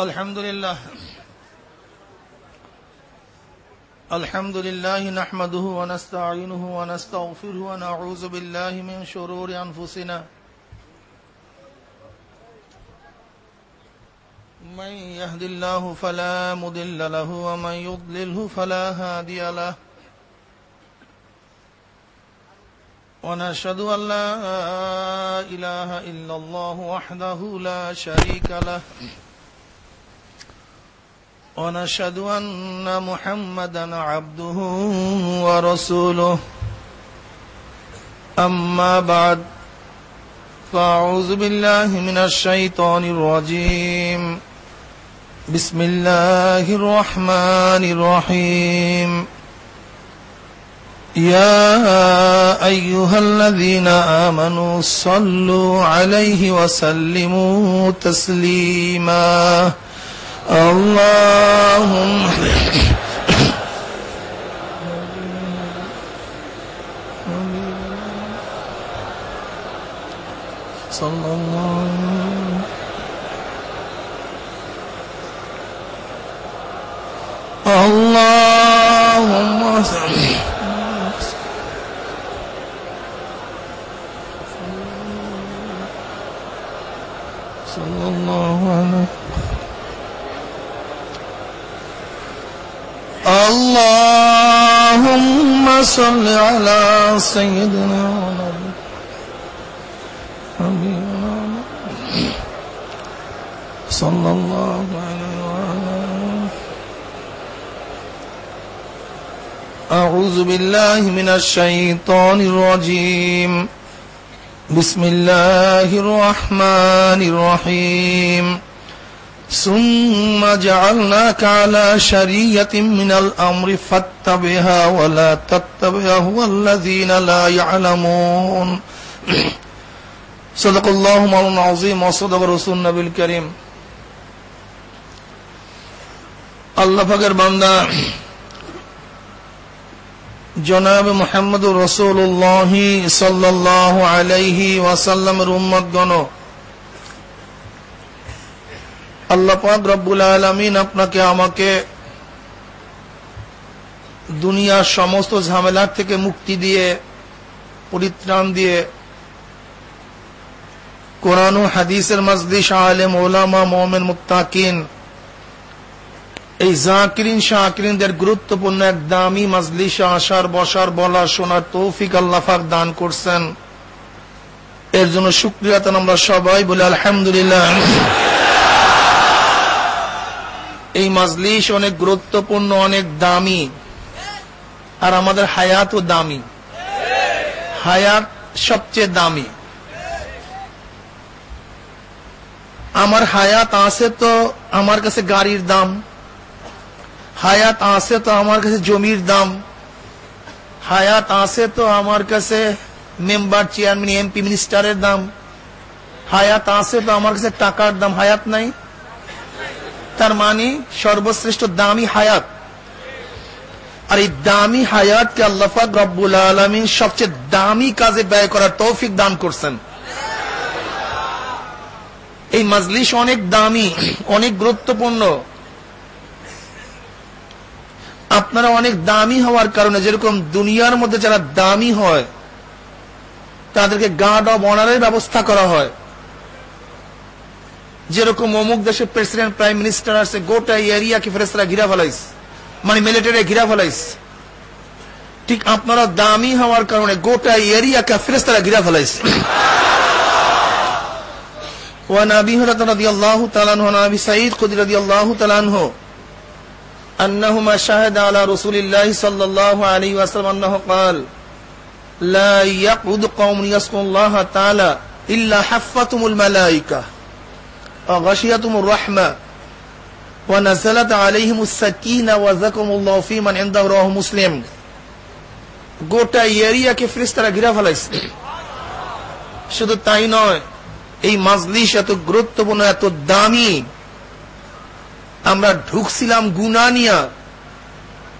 الحمد لله. الحمد لله نحمده ونستعينه ونستغفره ونعوذ بالله من شرور أنفسنا. من يهد الله فلا مضل له ومن يضلله فلا هادي له. ونشهد أن لا إله إلا الله وحده لا شريك له. ونشهد أن محمدا عبده ورسوله. أما بعد فأعوذ بالله من الشيطان الرجيم. بسم الله الرحمن الرحيم. يا أيها الذين آمنوا صلوا عليه وسلموا تسليما. اللهم صلى الله اللهم صل صلى الله عليه اللهم صل على سيدنا ونبي حبيبنا صلى الله عليه آله. أعوذ بالله من الشيطان الرجيم. بسم الله الرحمن الرحيم. ثم جعلناك على شرية من الأمر فاتبعها ولا تتبع هو الذين لا يعلمون صدق الله مولانا العظيم وصدق رسول النبي الكريم আল্লাহ পাকের বান্দা জনাব মোহাম্মদ রসুল্লাহ সাল্লাহ আলাইহি ওয়াসাল্লামের উম্মত গণ আল্লাহ পাক রব্বুল আলমিন আপনাকে, আমাকে দুনিয়ার সমস্ত ঝামেলার থেকে মুক্তি দিয়ে, পরিত্রাণ দিয়ে, কোরআন হাদিসের মজলিস আলেম, ওলামা মোহামেন মুত্তাকিন, এই জাকিরিন শাহরিনদের গুরুত্বপূর্ণ এক দামি মজলিসে আসার বসার, বলার, শোনার তৌফিক আল্লাহাক দান করছেন। এর জন্য সুক্রিয়াতন আমরা সবাই বলে আলহামদুলিল্লাহ। এই মাজলিস অনেক গুরুত্বপূর্ণ, অনেক দামি। আর আমাদের হায়াতও দামি। হায়াত সবচেয়ে দামি। আমার হায়াত আছে তো আমার কাছে গাড়ির দাম। হায়াত আছে তো আমার কাছে জমির দাম। হায়াত আছে তো আমার কাছে মেম্বার, চেয়ারম্যান, এমপি, মিনিস্টারের দাম। হায়াত আছে তো আমার কাছে টাকার দাম। হায়াত নাই। তার মানে সর্বশ্রেষ্ঠ দামি হায়াত। আর এই দামি হায়াতকে আল্লাফাক রব্বুল আলমী সবচেয়ে দামি কাজে ব্যয় করার তৌফিক দান করছেন। এই মাজলিস অনেক দামি, অনেক গুরুত্বপূর্ণ। আপনারা অনেক দামি হওয়ার কারণে, যেরকম দুনিয়ার মধ্যে যারা দামি হয়, তাদেরকে গার্ড অব অনারের ব্যবস্থা করা হয়। যেরকম অমুক দেশের প্রেসিডেন্ট প্রাইম মিনিস্টার আছে গোটা এরিয়াকে ফেরেস্তারা ঘিরা ফেলাইস মানে মিলিটারি ঘিরা ফেলাইস ঠিক আপনারা দামি হওয়ার কারণে গোটা এরিয়াকে ফেরেস্তারা ঘিরা ফেলাইস وعن ابي هريره رضي الله تعالى عنه وعن ابي سعيد خدري رضي الله تعالى عنه انهما شهد على رسول الله صلى الله عليه وسلم انه قال لا يقعد قوم يذكرون الله تعالى الا حفتهم الملائكه وغشيتهم الرحمة ونزلت عليهم السكينة وذكرهم الله في من عنده رواه مسلم গোটা এরিয়াকে ফ্রিস্তারা ঘিরা ফেলাইছে শুধু তাই নয় এই মাজলিস এত গুরুত্বপূর্ণ এত দামি আমরা ঢুকছিলাম গুনা নিয়া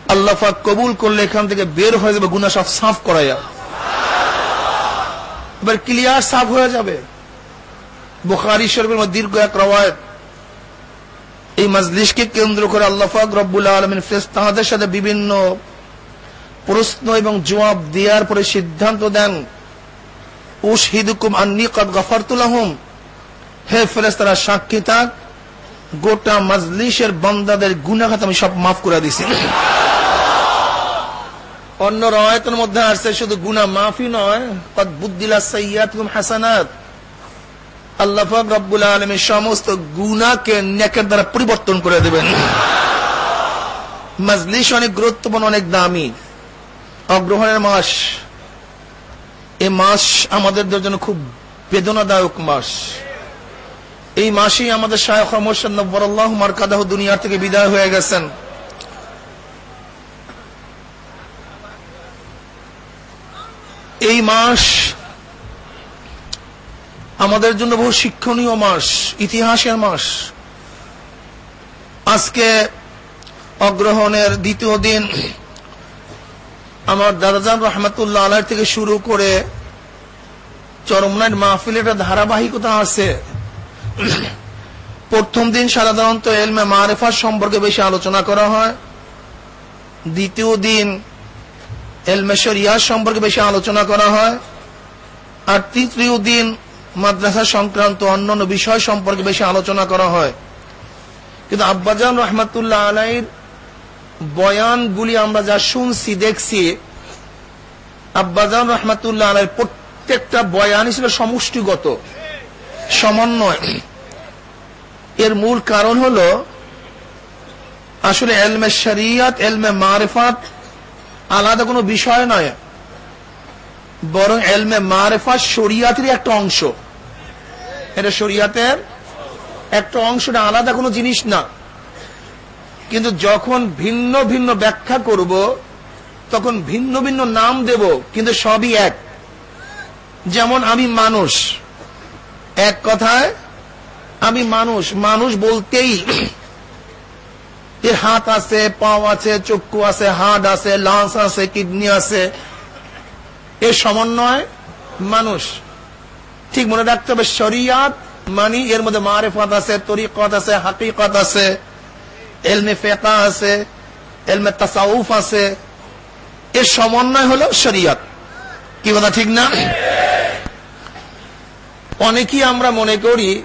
আল্লাফা কবুল করলে এখান থেকে বের হয়ে যাবে গুনা সব সাফ করাইয়া এবার ক্লিয়ার সাফ হয়ে যাবে বুখারি শরীফের মধ্যে দীর্ঘ এক রওয়ায়ত। এই মাজলিসকে কেন্দ্র করে আল্লাহাক রব্বুল আলমিন ফেস তাহাদের সাথে বিভিন্ন প্রশ্ন এবং জবাব দেওয়ার পরে সিদ্ধান্ত দেন উস হিদুকুম আন্নি কদ গফরতুলাহম হে ফেরেস তারা সাক্ষী থাক, গোটা মাজলিসের বন্দাদের গুনাঘাত আমি সব মাফ করে দিছি। অন্য রয়তের মধ্যে আসছে, শুধু গুনা মাফি নয়, কদ বুদ্দিলা সৈয়াত হাসানাত। আল্লাহ রব্বুল আলমের সমস্ত গুনাকে নেকের দ্বারা পরিবর্তন করে দেবেন। অনেক গুরুত্বপূর্ণ, অনেক দামি। অগ্রহণের মাস, এ মাস আমাদের জন্য খুব বেদনাদায়ক মাস। এই মাসেই আমাদের শায়খ মারকাদাহ দুনিয়া থেকে বিদায় হয়ে গেছেন। এই মাস আমাদের জন্য বহু শিক্ষণীয় মাস, ইতিহাসের মাস। আজকে অগ্রহণের দ্বিতীয় দিন, আমার দাদাজান রহমতুল্লাহ আল্লাহ থেকে শুরু করে চরমনাইট মাহফিল একটা ধারাবাহিকতা আছে। প্রথম দিন সাধারণত এলমে মারেফার সম্পর্কে বেশি আলোচনা করা হয়। দ্বিতীয় দিন এলমে শরিয়ার সম্পর্কে বেশি আলোচনা করা হয়। আর তৃতীয় দিন মাদ্রাসা সংক্রান্ত অন্যান্য বিষয় সম্পর্কে বেশি আলোচনা করা হয়। কিন্তু আব্বাজান রহমতুল্লাহ আলাইর বয়ানগুলি আমরা যা শুনছি, দেখছি, আব্বাজান রহমতুল্লাহ আলাইর প্রত্যেকটা বয়ান হিসেবে সমষ্টিগত, সমন্বয়। এর মূল কারণ হল, আসলে এলমে শরিয়াত, এলমে মারেফাত আলাদা কোনো বিষয় নয়। বরং এলমে মারেফাত শরিয়াতের একটা অংশ। এটা শরিয়াতের একটা অংশটা আলাদা কোনো জিনিস না। কিন্তু যখন ভিন্ন ভিন্ন ব্যাখ্যা করব, তখন ভিন্ন ভিন্ন নাম দেব, কিন্তু সবই এক। যেমন আমি মানুষ, এক কথায় আমি মানুষ মানুষ বলতেই হাত আছে, পাও আছে, চক্ষু আছে হাট আছে লাঞ্চ আছে, কিডনি আছে এর সমন্বয় মানুষ। ঠিক মনে রাখতে হবে, শরিয়াত, মানি, এর মধ্যে মারেফত আছে, তরিকত আছে, হাকিকত আছে, এলমে ফেকা আছে, এলমে তাসাউফ আছে। এর সমন্বয় হলো শরিয়াত। কি কথা ঠিক না? অনেকেই আমরা মনে করি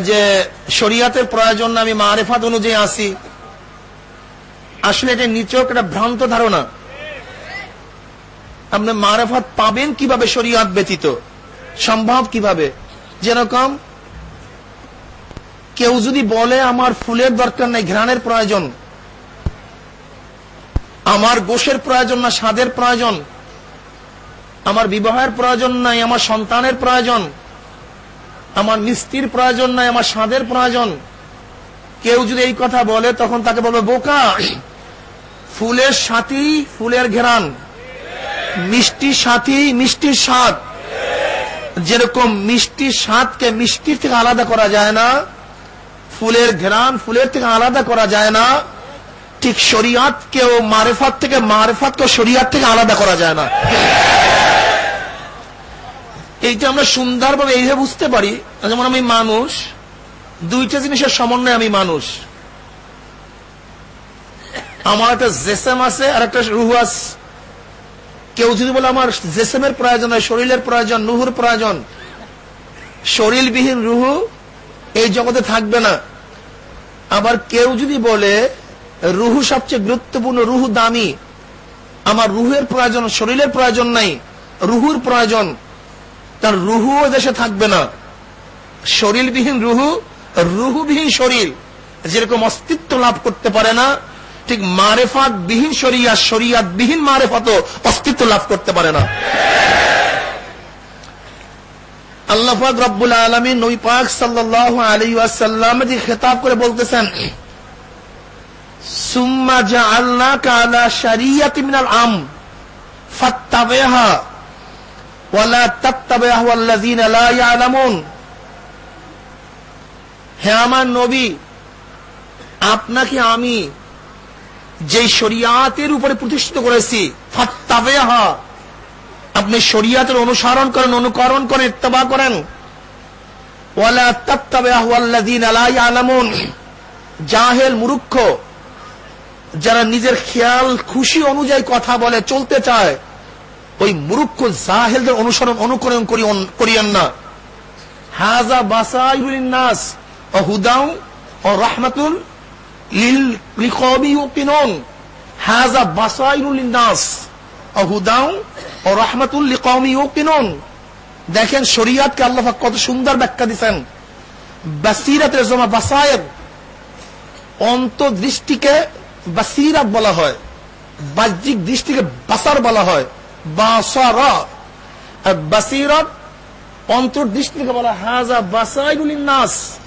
যে শরিয়াতের প্রয়োজন আমি মারেফাত অনুযায়ী আসি। আসলে এটা নিচক একটা ভ্রান্ত ধারণা। আপনি মারেফাত পাবেন কীভাবে শরিয়াত ব্যতীত? সম্ভব কীভাবে? যেরকম কেউ যদি বলে, আমার ফুলের দরকার নাই, ঘ্রাণের প্রয়োজন। আমার গোষের প্রয়োজন না স্বাদের প্রয়োজন? আমার বিবাহের প্রয়োজন নাই, আমার সন্তানের প্রয়োজন। আমার মিষ্টির প্রয়োজন নাই, আমার স্বাদের প্রয়োজন? কেউ যদি এই কথা বলে, তখন তাকে বলবে, বোকা, ফুলের সাথী, ফুলের ঘেরান মিষ্টির সাথী মিষ্টির স্বাদ। যেরকম মিষ্টির স্বাদকে মিষ্টির থেকে আলাদা করা যায় না, ফুলের ঘেরান ফুলের থেকে আলাদা করা যায় না, ঠিক শরিয়াতকেও মারেফাত থেকে মারেফাতকে শরিয়াত থেকে আলাদা করা যায় না। এইটা আমরা সুন্দরভাবে এইভাবে বুঝতে পারি। যেমন আমি মানুষ, দুইটা জিনিসের সমন্বয়ে আমি মানুষ। আমার একটা জেসেম আছে আর একটা রুহু আছে। কেউ যদি বলে আমার জেসেমের প্রয়োজন হয়, শরীরের প্রয়োজন নুহুর প্রয়োজন, শরীরবিহীন রুহু এই জগতে থাকবে না। আবার কেউ যদি বলে রুহু সবচেয়ে গুরুত্বপূর্ণ, রুহু দামি, আমার রুহের প্রয়োজন, শরীরের প্রয়োজন নাই, রুহুর প্রয়োজন, তার রুহু দেশে থাকবে না। শরীরবিহীন রুহু, রুহুবিহীন শরীর, যেরকম অস্তিত্ব লাভ করতে পারে না ঠিক মারেফাত বিহীন শরিয়া শরিয়াত বিহীন মারেফাত অস্তিত্ব লাভ করতে পারে না। আল্লাহ রব্বুল আলমী পাক সাল্লাহ আলী আসাল্লাম যে খেতাব করে বলতেছেন, সুম্মা যা আল্লাহ কালা আম ফাত্তাবেহা ওয়ালা আমার নবী, আপনাকে আমি যে শরিয়াতের উপরে প্রতিষ্ঠিত করেছি আপনি শরিয়াতের অনুসরণ করেন, অনুকরণ করেন, ইত্তবা করেন। জাহেল মুরুক্ষ যারা নিজের খেয়াল, খুশি অনুযায়ী কথা বলে, চলতে চায়, ওই মুরুক্ষ জাহেলদের অনুসরণ, অনুকরণ করিয়েন না। হাজা বাসাইল নাস ও হুদাউ ও রহমাতুল দেখেন শরিয়াতকে আল্লাহ কত সুন্দর ব্যাখ্যা দিচ্ছেন বাসিরাতের জমা বাসায়ের অন্তর্দৃষ্টিকে বাসিরাত বলা হয়। বাহ্যিক দৃষ্টিকে বাসার বলা হয়। বাসারা। বাসিরাত অন্তর্দৃষ্টিকে বলা হাজা বাসাইরুল নাস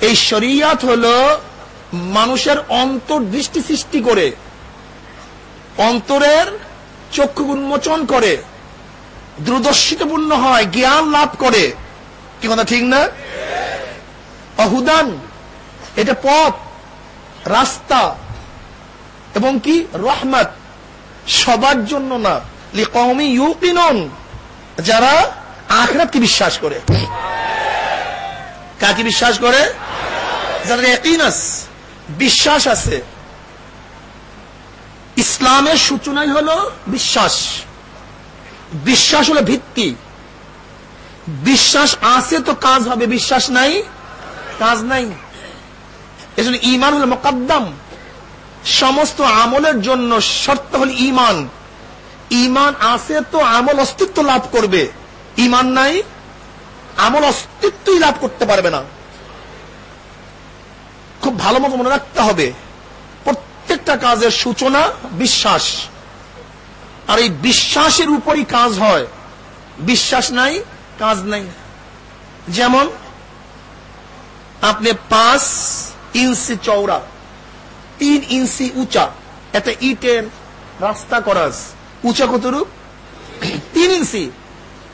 এই শরিয়াত হল মানুষের অন্তর্দৃষ্টি সৃষ্টি করে, অন্তরের চক্ষু উন্মোচন করে, দূরদর্শিতপূর্ণ হয়, জ্ঞান লাভ করে। কি কথা, ঠিক না? অহুদান, এটা পথ, রাস্তা, এবং কি? রহমত। সবার জন্য না। লিকমি ইউকিনন, যারা আখরাতকে বিশ্বাস করে। কাকে বিশ্বাস করে? যাদের একিনাস বিশ্বাস আছে। ইসলামের সূচনাই হলো বিশ্বাস। বিশ্বাস হলো ভিত্তি। বিশ্বাস আছে তো কাজ হবে, বিশ্বাস নাই, কাজ নাই। এজন্য ইমান হল মোকাদ্দম। সমস্ত আমলের জন্য শর্ত হল ইমান ইমান আছে তো আমল অস্তিত্ব লাভ করবে। ইমান নাই, আমল অস্তিত্বই লাভ করতে পারবে না। খুব ভালো মতো মনে রাখতে হবে। প্রত্যেকটা কাজের সূচনা বিশ্বাস। আর এই বিশ্বাসের উপরই কাজ হয়। বিশ্বাস নাই, কাজ নাই। যেমন, আপনি পাঁচ ইঞ্চি চৌড়া তিন ইঞ্চি উঁচা একটা ইটের রাস্তা করাস উঁচা কতরূপ তিন ইঞ্চি।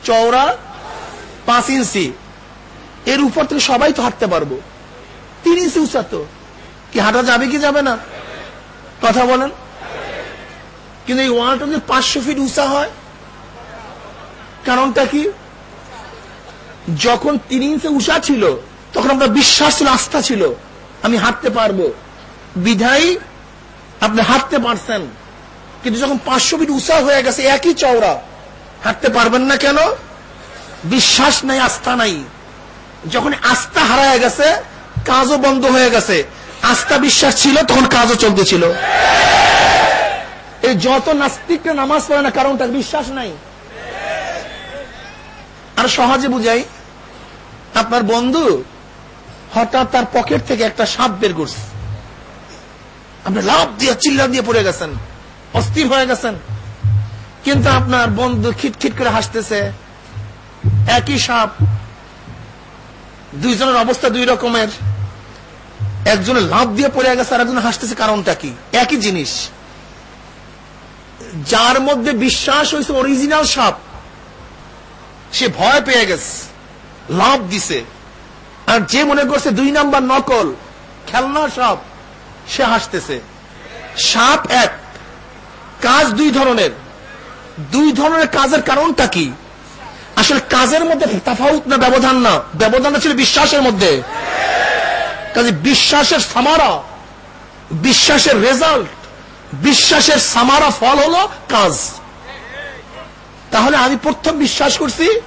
চৌড়া পাঁচ ইঞ্চি। এর উপর থেকে সবাই তো হাঁটতে পারব। তিন ইঞ্চি কি হাঁটা যাবে কি যাবে না? কথা বলেন। কিন্তু এই ওয়ালটা যদি পাঁচশো ফিট উঁচা হয়, কারণটা কি? যখন তিন ইঞ্চি উষা ছিল, তখন আপনার বিশ্বাস ছিল আস্থা ছিল, আমি হাঁটতে পারব। বিধাই আপনি হাঁটতে পারছেন। কিন্তু যখন পাঁচশো ফিট উষা হয়ে গেছে, একই চওড়া, হাঁটতে পারবেন না কেন? বিশ্বাস নাই, আস্থা নাই। যখন আস্থা হারায় গেছে কাজও বন্ধ হয়ে গেছে। আস্থা বিশ্বাস ছিল, তখন কাজও চলতেছিল। এই যত নাস্তিকরা নামাজ পড়ে না কারণটা বিশ্বাস নাই। আর সহজে বুঝাই, আপনার বন্ধু হঠাৎ তার পকেট থেকে একটা সাপ বের করছে। আপনি লাভ দিয়ে, চিল্লা দিয়ে পড়ে গেছেন, অস্থির হয়ে গেছেন। কিন্তু আপনার বন্ধু খিটখিট করে হাসতেছে, একই সাপ, দুইজনের অবস্থা দুই রকমের। একজনের লাভ দিয়ে পড়ে গেছে আর একজন হাসতেছে, কারণটা কি? একই জিনিস। যার মধ্যে বিশ্বাস হয়েছে অরিজিনাল সাপ, সে ভয় পেয়ে গেছে লাভ দিছে। আর যে মনে করছে দুই নাম্বার নকল খেলনা সাপ, সে হাসতেছে। সাপ এক, কাজ দুই ধরনের। দুই ধরনের কাজের কারণটা কি? আসলে কাজের মধ্যে তাফাউত না ব্যবধান না? ব্যবধানটা ছিল বিশ্বাসের মধ্যে। কাজে বিশ্বাসের সামারা, বিশ্বাসের রেজাল্ট বিশ্বাসের সামারা ফল হলো কাজ। তাহলে আমি প্রথম বিশ্বাস করছি,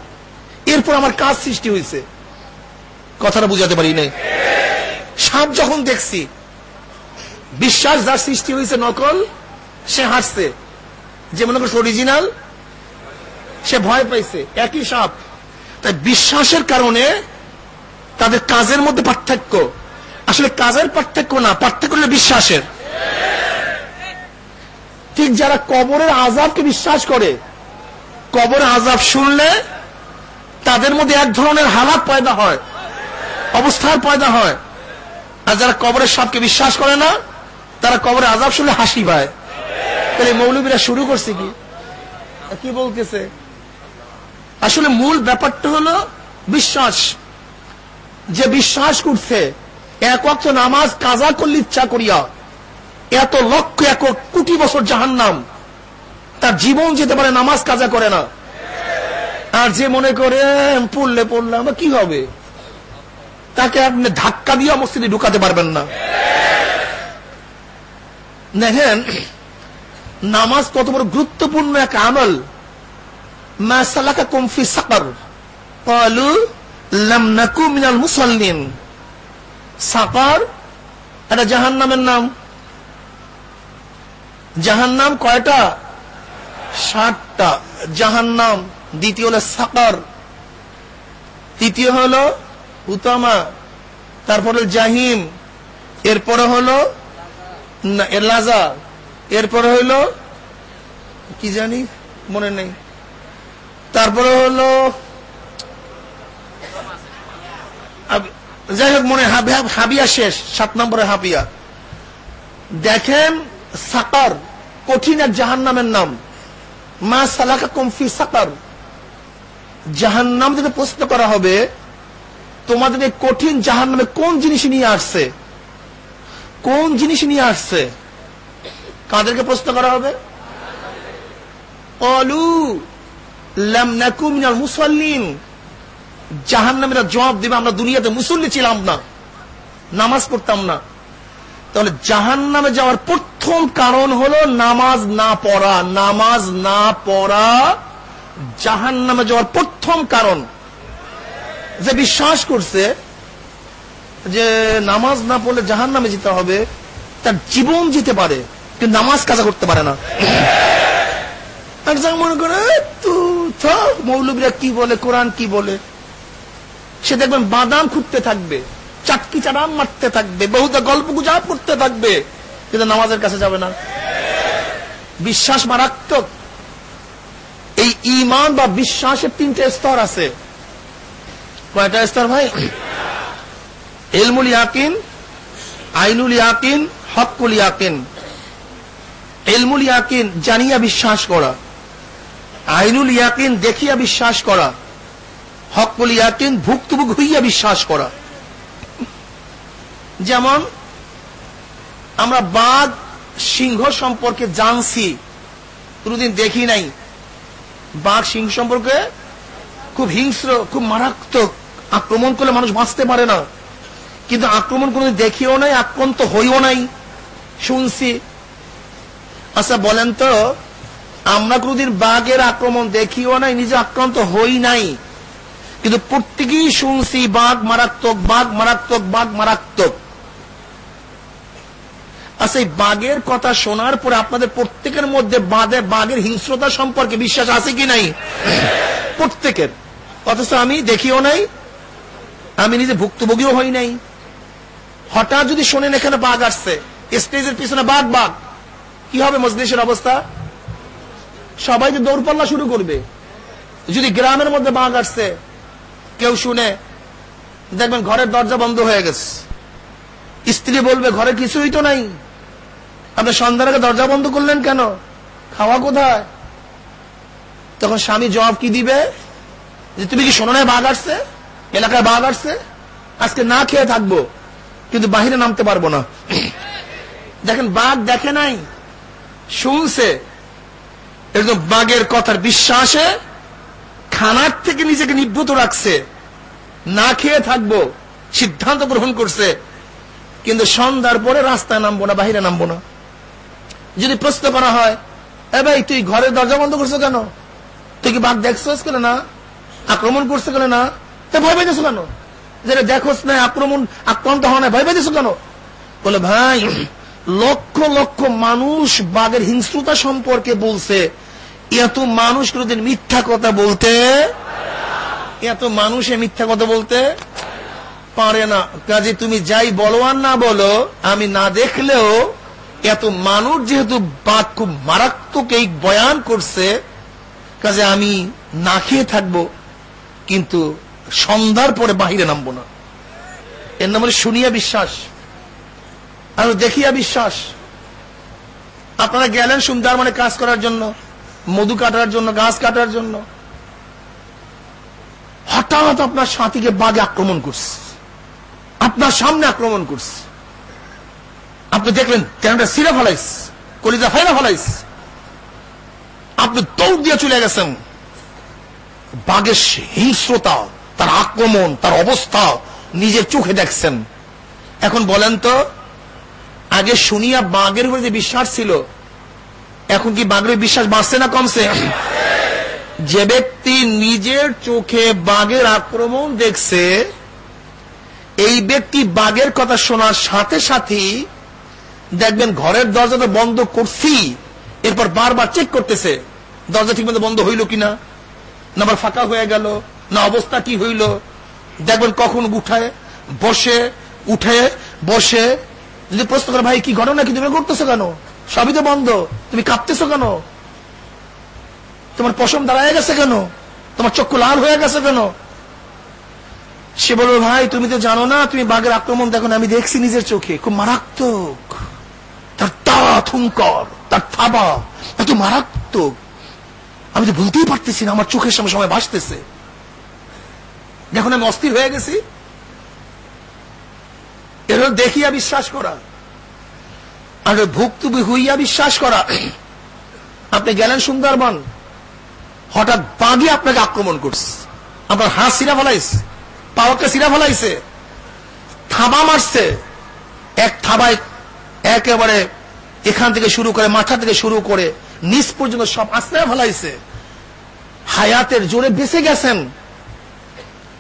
এরপর আমার কাজ সৃষ্টি হয়েছে। কথাটা বুঝাতে পারি নাই। সাপ যখন দেখছি, বিশ্বাস যার সৃষ্টি হয়েছে নকল, সে হাসছে। যে মনে করছে অরিজিনাল সে ভয় পাইছে। একই সাপ। তাই বিশ্বাসের কারণে তাদের কাজের মধ্যে পার্থক্য। আসলে কাজের পার্থক্য না, পার্থক্য হলো বিশ্বাসের। ঠিক যারা কবরের আজাবকে বিশ্বাস করে, কবরের আজাব শুনলে তাদের মধ্যে এক ধরনের হালাত পয়দা হয়, অবস্থার পয়দা হয়। আর যারা কবরের সাপকে বিশ্বাস করে না, তারা কবরে আজাব শুনলে হাসি পায়। তাহলে মৌলবীরা শুরু করছে কি? কি বলতেছে? আসলে মূল ব্যাপারটা হলো বিশ্বাস। যে বিশ্বাস করছে এক অক্ষ নামাজ কাজা করলে ইচ্ছা করিয়া এত লক্ষ এক কোটি বছর জাহান নাম তার জীবন যেতে পারে নামাজ কাজা করে না। আর যে মনে করে পড়লে পড়লে আমার কি হবে? তাকে আপনি ধাক্কা দিয়ে মসজিদে ঢুকাতে পারবেন না। দেখেন, নামাজ কত বড় গুরুত্বপূর্ণ এক আমল। মা সালাকা কুমফি সাকার মুসাল্লিন সাকার এটা জাহান্নামের নাম। জাহান নাম কয়টা? ষাটটা জাহান্নাম, দ্বিতীয় হলো সাকার। তৃতীয় হলো উতামা। তারপরে জাহিম। এরপরে হলো লাজা। এরপরে হইল কি জানি, মনে নেই। তারপরে হলো যাই হোক, মনে হাবিয়া শেষ, সাত নম্বরে হাবিয়া। দেখেন, সাকার, কঠিন এক জাহান নামের নাম। মা সালাকা কমফি সাকার। জাহান নাম থেকে প্রশ্ন করা হবে, তোমাদের এই কঠিন জাহান নামে কোন জিনিস নিয়ে আসছে? কোন জিনিস নিয়ে আসছে? কাদেরকে প্রশ্ন করা হবে? অলু লাম নাকু মিনাল মুসাল্লিন জাহান্নামীরা জবাব দিবে আমরা দুনিয়াতে মুসল্লি ছিলাম না নামাজ পড়তাম না। তাহলে জাহান্নামে যাওয়ার প্রথম কারণ হলো নামাজ না পড়া নামাজ না পড়া জাহান্নামে যাওয়ার প্রথম কারণ। যে বিশ্বাস করছে যে নামাজ না পড়লে জাহান নামে যেতে হবে তার জীবন যেতে পারে কিন্তু নামাজ কাজা করতে পারে না। একজন মনে করে "এ, তু মৌলবীরা কি বলে কোরআন কি বলে? সে দেখবেন বাদাম খুঁজতে থাকবে, চাটকি চারাম মারতে থাকবে বহুতে গল্প গুজব করতে থাকবে, কিন্তু নামাজের কাছে যাবে না। বিশ্বাস মারাত্মক। এই ইমান বা বিশ্বাসের তিনটে স্তর আছে। কয়টা স্তর ভাই? এলমুল ইয়াকিন, আইনুল ইয়াকিন হকুল ইয়াকিন। এলমুল ইয়াকিন জানিয়া বিশ্বাস করা। আইনুল ইয়াকিন দেখিয়া বিশ্বাস করা। হকুল ইয়াকিন ভুক্তভোগ হইয়া বিশ্বাস করা। যেমন, আমরা বাঘ সিংহ সম্পর্কে জানছি, কোনদিন দেখি নাই। বাঘ সিংহ সম্পর্কে খুব হিংস্র, খুব মারাত্মক আক্রমণ করলে মানুষ বাঁচতে পারে না। কিন্তু আক্রমণ কোনদিন দেখিও নাই, আক্রান্ত হইও নাই। শুনছি। আচ্ছা বলেন তো, আমরা কোনদিন বাঘের আক্রমণ দেখিও নাই, নিজে আক্রান্ত হই নাই। কিন্তু প্রত্যেকেই শুনছি, বাঘ মারাত্মক বাঘ মারাত্মক বাঘ মারাত্মক। আচ্ছা এই বাঘের কথা শোনার পরে আপনাদের প্রত্যেকের মধ্যে বাঘে বাঘের হিংস্রতা সম্পর্কে বিশ্বাস আছে কি নাই? প্রত্যেকের। অথচ আমি দেখিও নাই, আমি নিজে ভুক্তভোগীও হই নাই। হঠাৎ যদি শোনেন এখানে বাঘ আসছে, স্টেজের পিছনে বাঘ বাঘ, কি হবে মজলিসের অবস্থা? সবাই যে দৌড়পাল্লা শুরু করবে। যদি গ্রামের মধ্যে বাঘ আসছে কেউ শুনে, দেখবেন ঘরের দরজা বন্ধ হয়ে গেছে। স্ত্রী বলবে, ঘরে কিছুই তো নাই। আপনি সন্ধ্যার আগে দরজা বন্ধ করলেন কেন? খাওয়া কোথায়? তখন স্বামী জবাব কি দিবে? যে, তুমি কি শোনো না বাঘ আসছে? এলাকায় বাঘ আসছে? আজকে না খেয়ে থাকব, কিন্তু বাহিরে নামতে পারব না। দেখেন, বাঘ দেখে নাই, শুনছে। একদম বাঘের কথার বিশ্বাসে খানার থেকে নিজেকে নিবৃত রাখছে। না খেয়ে থাকব, সিদ্ধান্ত গ্রহণ করছে, কিন্তু সন্ধ্যার পরে রাস্তায় নামবো না, বাহিরে নামবো না। যদি প্রশ্ন করা হয়, এ ভাই, তুই ঘরের দরজা বন্ধ করছ কেন? তুই কি বাঘ দেখছোস কেন না? আক্রমণ করছে কেন না? তা ভয় পাইতেছ কেন? যেটা দেখোস না, আক্রমণ, আক্রান্ত হওয়া না ভয় পাইতেছ কেন? বলে, ভাই, লক্ষ লক্ষ মানুষ বাঘের হিংস্রতা সম্পর্কে বলছে। এত মানুষ কোনদিন মিথ্যা কথা বলতে এত মানুষে মিথ্যা কথা বলতে পারে না। কাজে তুমি যাই বলো আর না বলো, আমি না দেখলেও এত মানুষ যেহেতু বাদ খুব মারাত্মক এই বয়ান করছে, কাজে আমি না খেয়ে থাকব, কিন্তু সন্ধ্যার পরে বাহিরে নামবো না। এর নাম শুনিয়া বিশ্বাস। আর দেখিয়া বিশ্বাস। আপনারা গেলেন সুন্দর মানে কাজ করার জন্য, মধু কাটার জন্য, গাছ কাটার জন্য। হঠাৎ আপনার সাথীকে বাঘে আক্রমণ করছে। আপনার সামনে আক্রমণ করছে। আপনি দেখলেন ক্যামেরা সিরা ফেলাইস কলিজা ফাইনা ফেলাইস আপনি দৌড় দিয়ে চলে গেছেন। বাঘের হিংস্রতা তার আক্রমণ, তার অবস্থা নিজের চোখে দেখছেন। এখন বলেন তো, আগে শুনিয়া বাঘের উপরে যে বিশ্বাস ছিল, এখন কি বাঘের বিশ্বাস বাড়ছে না কমছে? যে ব্যক্তি নিজের চোখে বাঘের আক্রমণ দেখছে, এই ব্যক্তি বাঘের কথা শোনার সাথে সাথেই দেখবেন ঘরের দরজা তো বন্ধ করছি, এরপর বারবার চেক করতেছে, দরজা ঠিক মতো বন্ধ হইল কিনা? না আবার ফাঁকা হয়ে গেল? না অবস্থা কি হইল? দেখবেন কখন উঠায়, বসে, উঠে, বসে, যদি প্রশ্ন করে, ভাই, কি ঘটনা? কি তুমি করতেছো কেন? সবই তো বন্ধ। তুমি কাঁপতেছো কেন? তোমার পশম দাঁড়ায় গেছে কেন? তোমার চক্ষু লাল হয়ে গেছে কেন? সে বলবে ভাই, তুমি তো জানো না, তুমি বাঘের আক্রমণ দেখো আমি দেখছি নিজের চোখে। খুব মারাত্মক। তার তারা থুঙ্কর তার থাবা, এত মারাত্মক। আমি তো বলতেই পারতেছি না, আমার চোখের সামনে সময় ভাসতেছে। যখন আমি অস্থির হয়ে গেছি। এর দেখিয়া বিশ্বাস করা। আর ভুক্তভোগী হইয়া বিশ্বাস করা। আপনি গেলেন সুন্দরবন। হঠাৎ বাঘই আপনাকে আক্রমণ করছে। আপনার হাত সিরা ফলাইছে পাওয়াকে সিরা ফলাইছে, থাবা মারছে। এক থাবায় একেবারে এখান থেকে শুরু করে, মাথা থেকে শুরু করে, নিচ পর্যন্ত সব আশ্রয় ফলাইছে। হায়াতের জোরে বেঁচে গেছেন।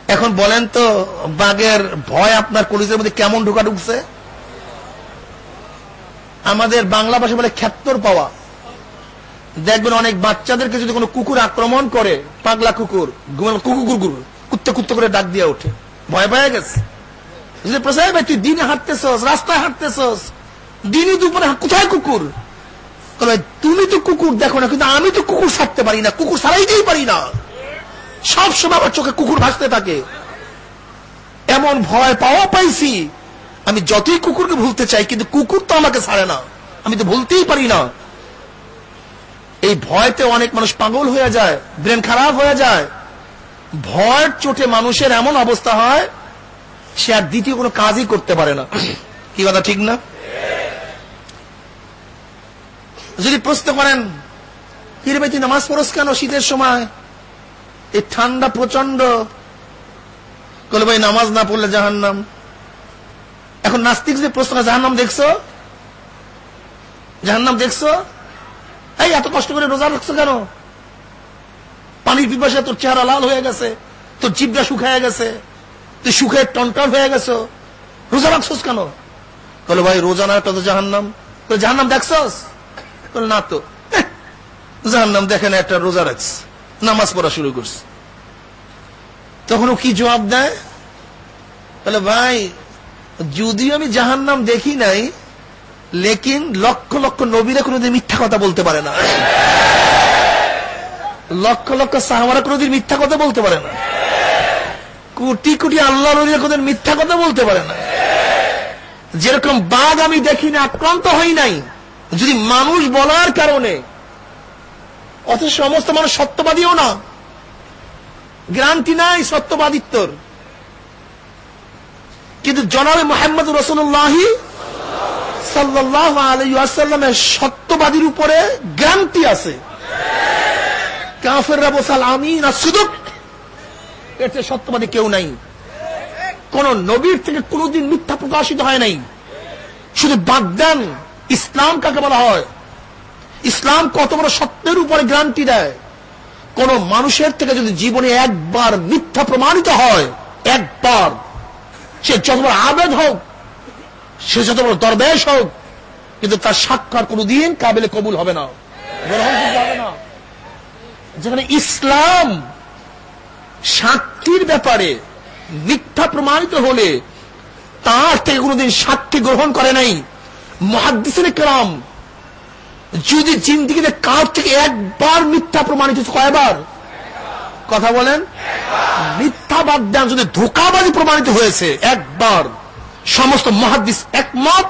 এখন বলেন তো, বাঘের ভয় আপনার কলিজের মধ্যে কেমন ঢোকা ঢুকছে? আমাদের বাংলা ভাষা বলে ক্ষেত্তর পাওয়া। দেখবেন অনেক বাচ্চাদেরকে যদি কোনো কুকুর আক্রমণ করে, পাগলা কুকুর কুকুর কুকুর কুত্তে কুত্তে করে ডাক দিয়ে ওঠে। ভয় পেয়ে গেছে। তুই দিনে হাঁটতেছস, রাস্তায় হাঁটতেছস দুপুরে কোথায় কুকুর? তুমি তো কুকুর দেখো না, কিন্তু আমি তো কুকুর পারি না, কুকুর পারি না। সব সময় আমার চোখে কুকুর ভাসতে থাকে। এমন ভয় পাওয়া পাইছি, আমি যতই কুকুরকে ভুলতে চাই, কিন্তু কুকুর তো আমাকে ছাড়ে না। আমি তো ভুলতেই পারি না। এই ভয়তে অনেক মানুষ পাগল হয়ে যায়, ব্রেন খারাপ হয়ে যায়। ভয়ের চোটে মানুষের এমন অবস্থা হয়, সে আর দ্বিতীয় কোনো কাজই করতে পারে না। কি কথা, ঠিক না? যদি প্রশ্ন করেন কিরে তুই নামাজ পড়স কেন শীতের সময়? এই ঠান্ডা প্রচণ্ড বলে, ভাই, নামাজ না পড়লে জাহান নাম এখন নাস্তিক যদি প্রশ্ন জাহান নাম দেখছ? জাহান নাম দেখছ? এই, এত কষ্ট করে রোজা রাখছো কেন? পানির পিপাসে তোর চেহারা লাল হয়ে গেছে, তোর জিভটা শুকায় গেছে, তুই সুখে টনটন হয়ে গেছো। রোজা রাখছোস কেন? বলে, ভাই, রোজা না একটা তো জাহান নাম তো জাহান নাম দেখছস? বলে, না তো। জাহান নাম দেখেন একটা রোজা রাখছে, নামাজ পড়া শুরু করছে। তখন কি জবাব দেয়? বলে, ভাই, যদিও আমি জাহান নাম দেখি নাই লেকিন লক্ষ লক্ষ নবীরা কোনোদিন মিথ্যা কথা বলতে পারে না। লক্ষ লক্ষ সাহামারা কোনোদিন মিথ্যা কথা বলতে পারে না। কোটি কোটি আল্লাহ নবীরা কোনোদিন মিথ্যা কথা বলতে পারে না। যেরকম বাঘ আমি দেখি না, আক্রান্ত হই নাই। যদি মানুষ বলার কারণে, অথচ সমস্ত মানুষ সত্যবাদীও না। গ্রান্তি নাই সত্যবাদিত্বর। কিন্তু জনাবে মোহাম্মদ রসুল্লাহ সাল্লাহ আলাইসাল্লামের সত্যবাদীর উপরে গ্রান্তি আছে। কাফেররা বসাল আমি না সুদুক এর সত্যবাদী কেউ নাই। কোন নবীর থেকে কোনদিন মিথ্যা প্রকাশিত হয় নাই। শুধু বাদ দেন, ইসলাম কাকে বলা হয়? ইসলাম কত বড় সত্যের উপরে গ্রান্টি দেয়। কোন মানুষের থেকে যদি জীবনে একবার মিথ্যা প্রমাণিত হয়, একবার সে যত বড় আবেদ হোক সে যত বড় দরবেশ হোক, কিন্তু তার সাক্ষাৎ কোনদিন কাবিলে কবুল হবে না। যেখানে ইসলাম সাক্ষীর ব্যাপারে মিথ্যা প্রমাণিত হলে, তার থেকে কোনদিন সাক্ষী গ্রহণ করে নাই। মহাদিসের কেরাম যদি জিন্দিগিতে কার থেকে একবার মিথ্যা প্রমাণিত কয়বার? কথা বলেন। মিথ্যা বাদ দেন যদি ধোকাবাজি প্রমাণিত হয়েছে একবার। সমস্ত মহাদিস একমত।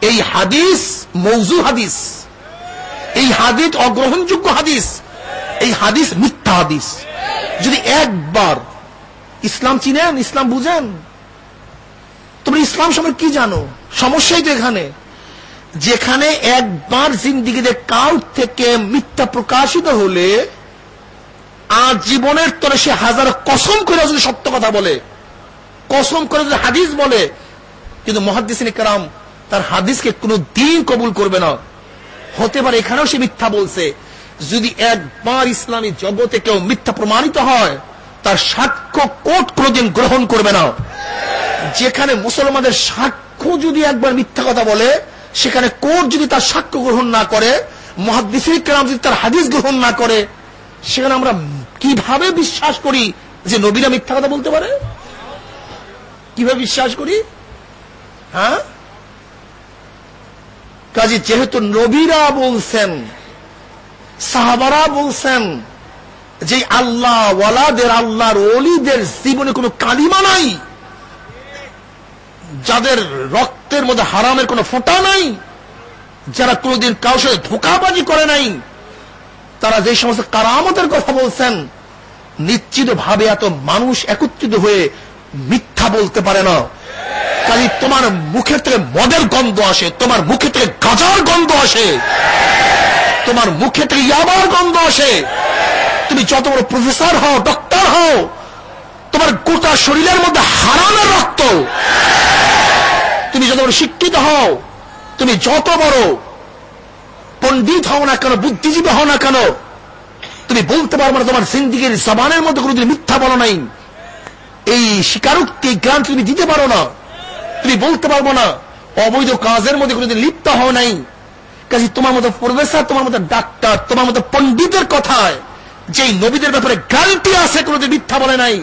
এই হাদিস মৌজু হাদিস। এই হাদিস অগ্রহণযোগ্য হাদিস। এই হাদিস মিথ্যা হাদিস। যদি একবার ইসলাম চিনেন, ইসলাম বুঝেন তোমরা ইসলাম সম্পর্কে কি জানো? সমস্যাই তো এখানে। যেখানে একবার জিন্দিগিতে কাউ থেকে মিথ্যা প্রকাশিত হলে, আর জীবনের তরে সে হাজার কসম করে যদি সত্য কথা বলে কসম করে যদি হাদিস বলে, কিন্তু মহাদিস কারাম তার হাদিসকে কোনো দিন কবুল করবে না। হতে পারে এখানেও সে মিথ্যা বলছে। যদি একবার ইসলামী জগতে কেউ মিথ্যা প্রমাণিত হয়, তার সাক্ষ্য কোট কোনদিন গ্রহণ করবে না। যেখানে মুসলমানদের সাক্ষ্য যদি একবার মিথ্যা কথা বলে, সেখানে কোর্ট যদি তার সাক্ষ্য গ্রহণ না করে মহাদিসিকাম যদি তার হাদিস গ্রহণ না করে, সেখানে আমরা কীভাবে বিশ্বাস করি যে নবীরা মিথ্যা কথা বলতে পারে? কীভাবে বিশ্বাস করি? হ্যাঁ? কাজে যেহেতু নবীরা বলছেন, সাহাবারা বলছেন যে আল্লাহ ওয়ালাদের, আল্লাহর অলিদের জীবনে কোনো কালিমা নাই, যাদের রক্তের মধ্যে হারামের কোনো ফোঁটা নাই, যারা কোনদিন কারোর সাথে ধোকাবাজি করে নাই, তারা যে সমস্ত কারামতের কথা বলছেন নিশ্চিত ভাবে এত মানুষ একত্রিত হয়ে মিথ্যা বলতে পারে না। কাজে তোমার মুখের থেকে মদের গন্ধ আসে, তোমার মুখে থেকে গাজার গন্ধ আসে। তোমার মুখে থেকে ইয়াবার গন্ধ আসে। তুমি যত বড় প্রফেসর হও ডক্টর হও, তোমার গোটা শরীরের মধ্যে হারানোর রক্ত। তুমি যত বড় শিক্ষিত হও, তুমি যত বড় পণ্ডিত হও না কেন, বুদ্ধিজীবী হও না কেন, তুমি বলতে পারব না তোমার সিন্দিগির জবানের মধ্যে কোনোদিন মিথ্যা বলো নাই। এই স্বীকারোক্তি গ্রান্ট তুমি দিতে পারো না। তুমি বলতে পারব না, অবৈধ কাজের মধ্যে কোনোদিন লিপ্ত হও নাই। কাজে তোমার মতো প্রফেসর, তোমার মতো ডাক্তার, তোমার মতো পণ্ডিতের কথায় যে নবীদের ব্যাপারে গ্যারান্টি আছে, কোনোদিন মিথ্যা বলে নাই।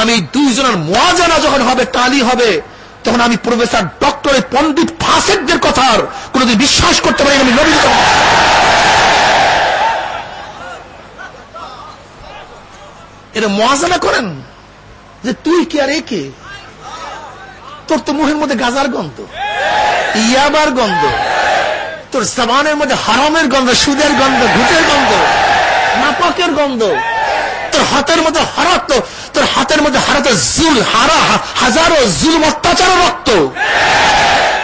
আমি দুইজনের মোয়াজানা যখন হবে, তালি হবে, তখন আমি প্রফেসর ডক্টরের পণ্ডিত, ফাসেকদের কথার কোনোদিন বিশ্বাস করতে পারি আমি নবীর এটা মোয়াজানা করেন। যে তুই কি আর একে? তোর তো মুখের মধ্যে গাজার গন্ধ, ইয়াবার গন্ধ, তোর সাবানের মধ্যে হারামের গন্ধ, সুদের গন্ধ, ঘুটের গন্ধ, নাপকের গন্ধ, তোর হাতের মধ্যে হারাত, তোর হাতের মধ্যে হারাতে জুল, হারা, হাজারো জুল অত্যাচার রক্ত।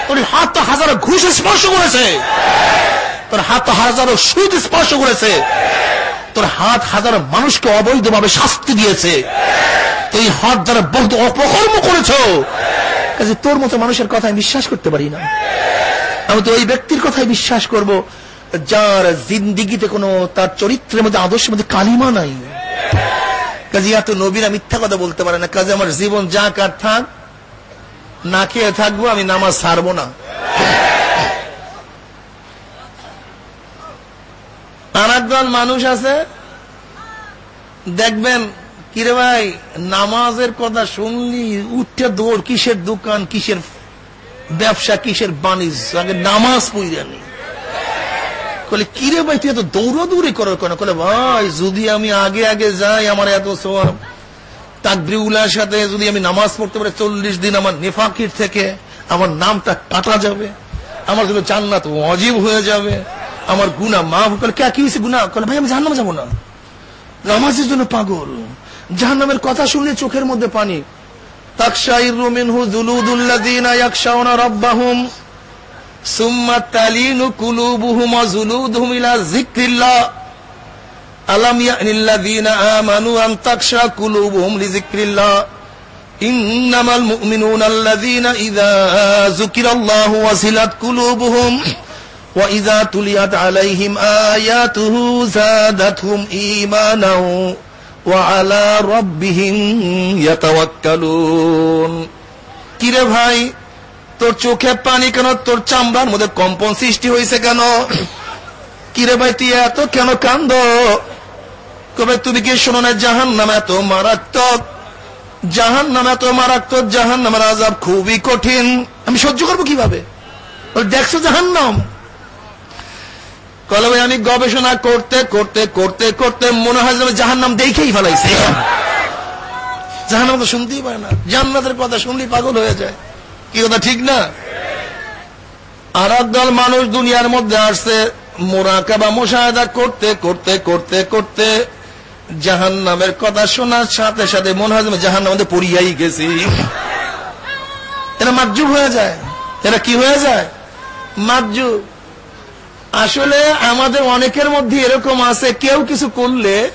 তোর হাত তো হাজারো ঘুষ স্পর্শ করেছে। তোর হাত তো হাজারো সুদ স্পর্শ করেছে। তোর হাত হাজারো মানুষকে অবৈধভাবে শাস্তি দিয়েছে। এই হাত দ্বারা বহুত অপকর্ম করেছ, কাজে তোর মতো মানুষের কথায় বিশ্বাস করতে পারি না। আমি তো ওই ব্যক্তির কথাই বিশ্বাস করব, যার জিন্দিগিতে কোনো তার চরিত্রের মধ্যে, আদর্শের মধ্যে কালিমা নাই। কাজে এত নবীরা মিথ্যা কথা বলতে পারে না। কাজে আমার জীবন যা কার থাক, না খেয়ে থাকব, আমি নামাজ ছাড়বো না। আর একদল মানুষ আছে। দেখবেন, কিরে ভাই, নামাজের কথা শুনলি, উঠে দৌড়, কিসের দোকান, কিসের ব্যবসা, কিসের বাণিজ্য? আগে নামাজ পড়িয়ানি বলে কিরে ভাই, তুই এত দৌড়াদৌড়ি করার কেন? বলে ভাই, যদি আমি আগে আগে যাই, আমার এত সব তাকবিউলার সাথে যদি আমি নামাজ পড়তে পারি, চল্লিশ দিন আমার নেফাকির থেকে আমার নামটা কাটা যাবে। আমার জন্য জান্নাত অজীব হয়ে যাবে। আমার গুণা মা বলে কে, কি হয়েছে গুণা বলে ভাই, আমি জাহান্নামে যাব না। নামাজের জন্য পাগল। জাহান্নামের কথা শুনলে চোখের মধ্যে পানি। ইন্নামাল আল্লাযীনা ইযা যুকিরাল্লাহু কুলুবুহুম। وإذا تليت عليهم آياته زادتهم إيمانا وعلى ربهم يتوكلون কিরে ভাই তোর চোখে পানি কেন তোর চামড়ার মধ্যে কম্পন সৃষ্টি হয়েছে কেন কিরে ভাই তুই এত কেন কান্দ কবে তুমি কি শোনো না জাহান নাম এত মারাত্মক জাহান নাম এত মারাত্মক জাহান নামের আজাব খুবই কঠিন আমি সহ্য করবো কিভাবে দেখছো জাহান নাম কলে ভাই, আমি গবেষণা করতে করতে করতে করতে মনে হয় যে জাহান নাম দেখেই ফেলাইছে। জাহান নাম তো শুনতেই পারে না। জান্নাতের কথা শুনলেই পাগল হয়ে যায়। কি কথা, ঠিক না? আর দল মানুষ দুনিয়ার মধ্যে আসছে, মোরাকাবা মোশাহাদা করতে করতে করতে করতে জাহান নামের কথা শোনার সাথে সাথে মনে হয় জাহান নামে পড়িয়াই গেছি। এরা মাজ্জুব হয়ে যায়। এরা কি হয়ে যায়? মাজুব আসলে আমাদের অনেকের মধ্যে এরকম আছে, কেউ কিছু করলে,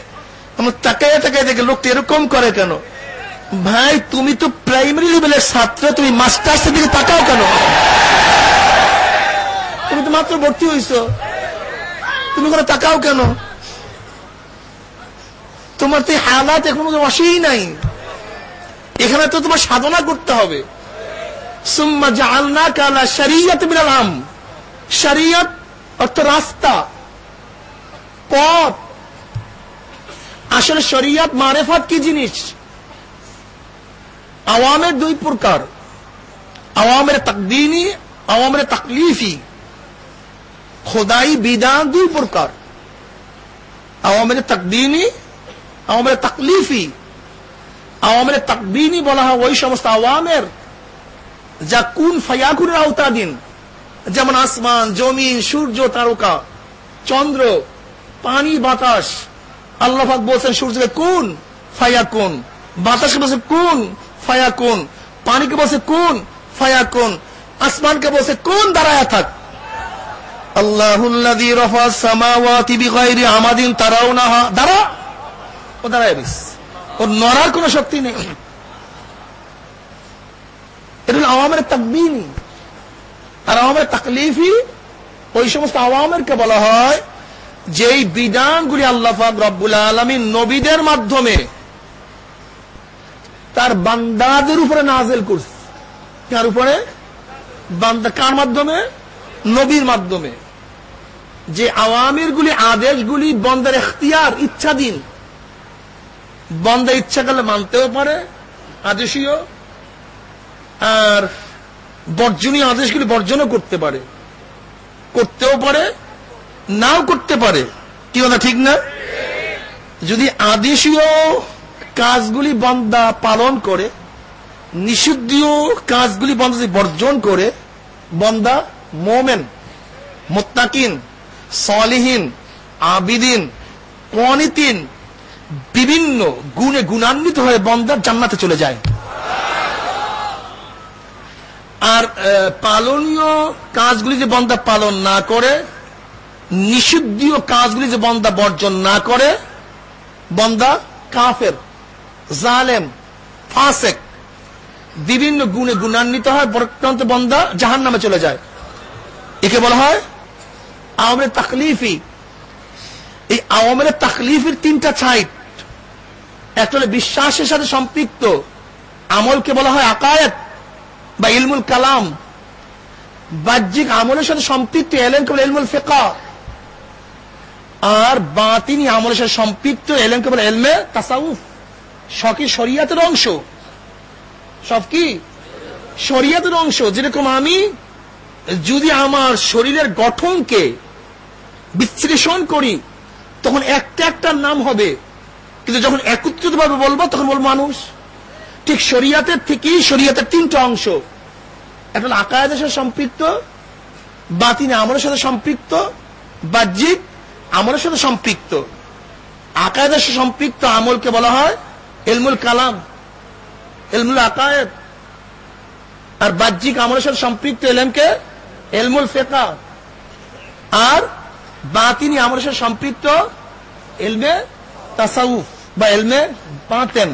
আমরা তাকায় তাকায় দেখে লোকটা এরকম করে কেন? ভাই, তুমি তো প্রাইমারি লেভেলের ছাত্র, তুমি মাস্টার্সের দিকে তাকাও কেন? তুমি তো মাত্র ভর্তি হইছ। তুমি কোনো তাকাও কেন? তোমার তো হালাত এখনও তো আসেই নাই। এখানে তো তোমার সাধনা করতে হবে। সুম্মা জালনা কালা শরিয়ত বিনাল আম। শরিয়ত অর্থ রাস্তা, পথ। আসলে শরিয়ত, মারেফত কি জিনিস? আওয়ামের দুই প্রকার। আওয়ামের তাকদিনী আওয়ামের তাকলিফি। খোদাই বিধান দুই প্রকার। আওয়ামের তাকদিনী আওয়ামের তাকলিফি। আওয়ামের তাকদিনী বলা হয় ওই সমস্ত আওয়ামের, যা কুন ফায়াকুনের আওতাধীন। যেমন আসমান, জমিন, সূর্য, তারকা, চন্দ্র, পানি, বাতাস। আল্লাহাক বলছেন, সূর্যকে কোন? ফায়া কোন বাতাসকে বলছে, কোন? ফায়া কোন পানিকে বলছে, কোন? ফায়া কোন আসমানকে বলছে, কোন? দাঁড়ায় থাক। তাকবিনী আর আওয়ামের তাকলিফি ওই সমস্ত আওয়ামেরকে বলা হয়, যেই বিধানগুলি আল্লাহাক রব্বুল আলমী নবীদের মাধ্যমে তার বান্দাদের উপরে নাজেল করছে। কার উপরে? বান্দা কার মাধ্যমে? নবীর মাধ্যমে। যে আওয়ামির গুলি আদেশগুলি বন্দার এখতিয়ার, ইচ্ছাধীন। বন্দা ইচ্ছা করলে মানতেও পারে, আদেশীয়। আর বর্জনীয় আদেশগুলি বর্জনও করতে পারে। করতেও পারে, নাও করতে পারে। কি কথা, ঠিক না? যদি আদেশীয় কাজগুলি বন্দা পালন করে, নিষিদ্ধীয় কাজগুলি বন্দা যদি বর্জন করে, বন্দা মোমেন, মোত্তাকিন, সলিহীন, আবিদিন, কনিতিন, বিভিন্ন গুণে গুণান্বিত হয়ে বন্দার জান্নাতে চলে যায়। আর পালনীয় কাজগুলি যে বন্দা পালন না করে, নিষিদ্ধীয় কাজগুলি যে বন্দা বর্জন না করে, বন্দা কাফের, জালেম, ফাসেক, বিভিন্ন গুণে গুণান্বিত হয় বর্তমান্ত বন্দা জাহান নামে চলে যায়। একে বলা হয় আওয়ামের তাকলিফি। এই আওয়ামের তাকলিফের তিনটা ছাইট একটা বিশ্বাসের সাথে সম্পৃক্ত, আমলকে বলা হয় আকায়েত বা ইলমুল কালাম। বাহ্যিক আমলের সাথে সম্পৃক্ত এলেন কেবল ইলমুল ফেকা। আর বাতিনি আমলের সাথে সম্পৃক্ত এলেন কেবল এলমে তাসাউফ। সকি শরিয়াতের অংশ। সব কি? শরিয়াতের অংশ। যেরকম আমি, যদি আমার শরীরের গঠনকে বিশ্লেষণ করি, তখন একটা একটা নাম হবে। কিন্তু যখন একত্রিত ভাবে বলব, তখন বলব মানুষ। ঠিক শরিয়াতের থেকেই শরিয়াতের তিনটা অংশ। একটা আকায়েদের সাথে সম্পৃক্ত, বাতিনি আমলের সাথে সম্পৃক্ত, বাহ্যিক আমলের সাথে সম্পৃক্ত। আকায়েদের সাথে সম্পৃক্ত আমলকে বলা হয় এলমুল কালাম, এলমুল আকায়েদ। আর বাহ্যিক আমলের সাথে সম্পৃক্ত এলেমকে এলমুল ফেকা। আর বাতিনি আমলের সাথে সম্পৃক্ত এলমে তাসাউফ বা এলমে বাতেন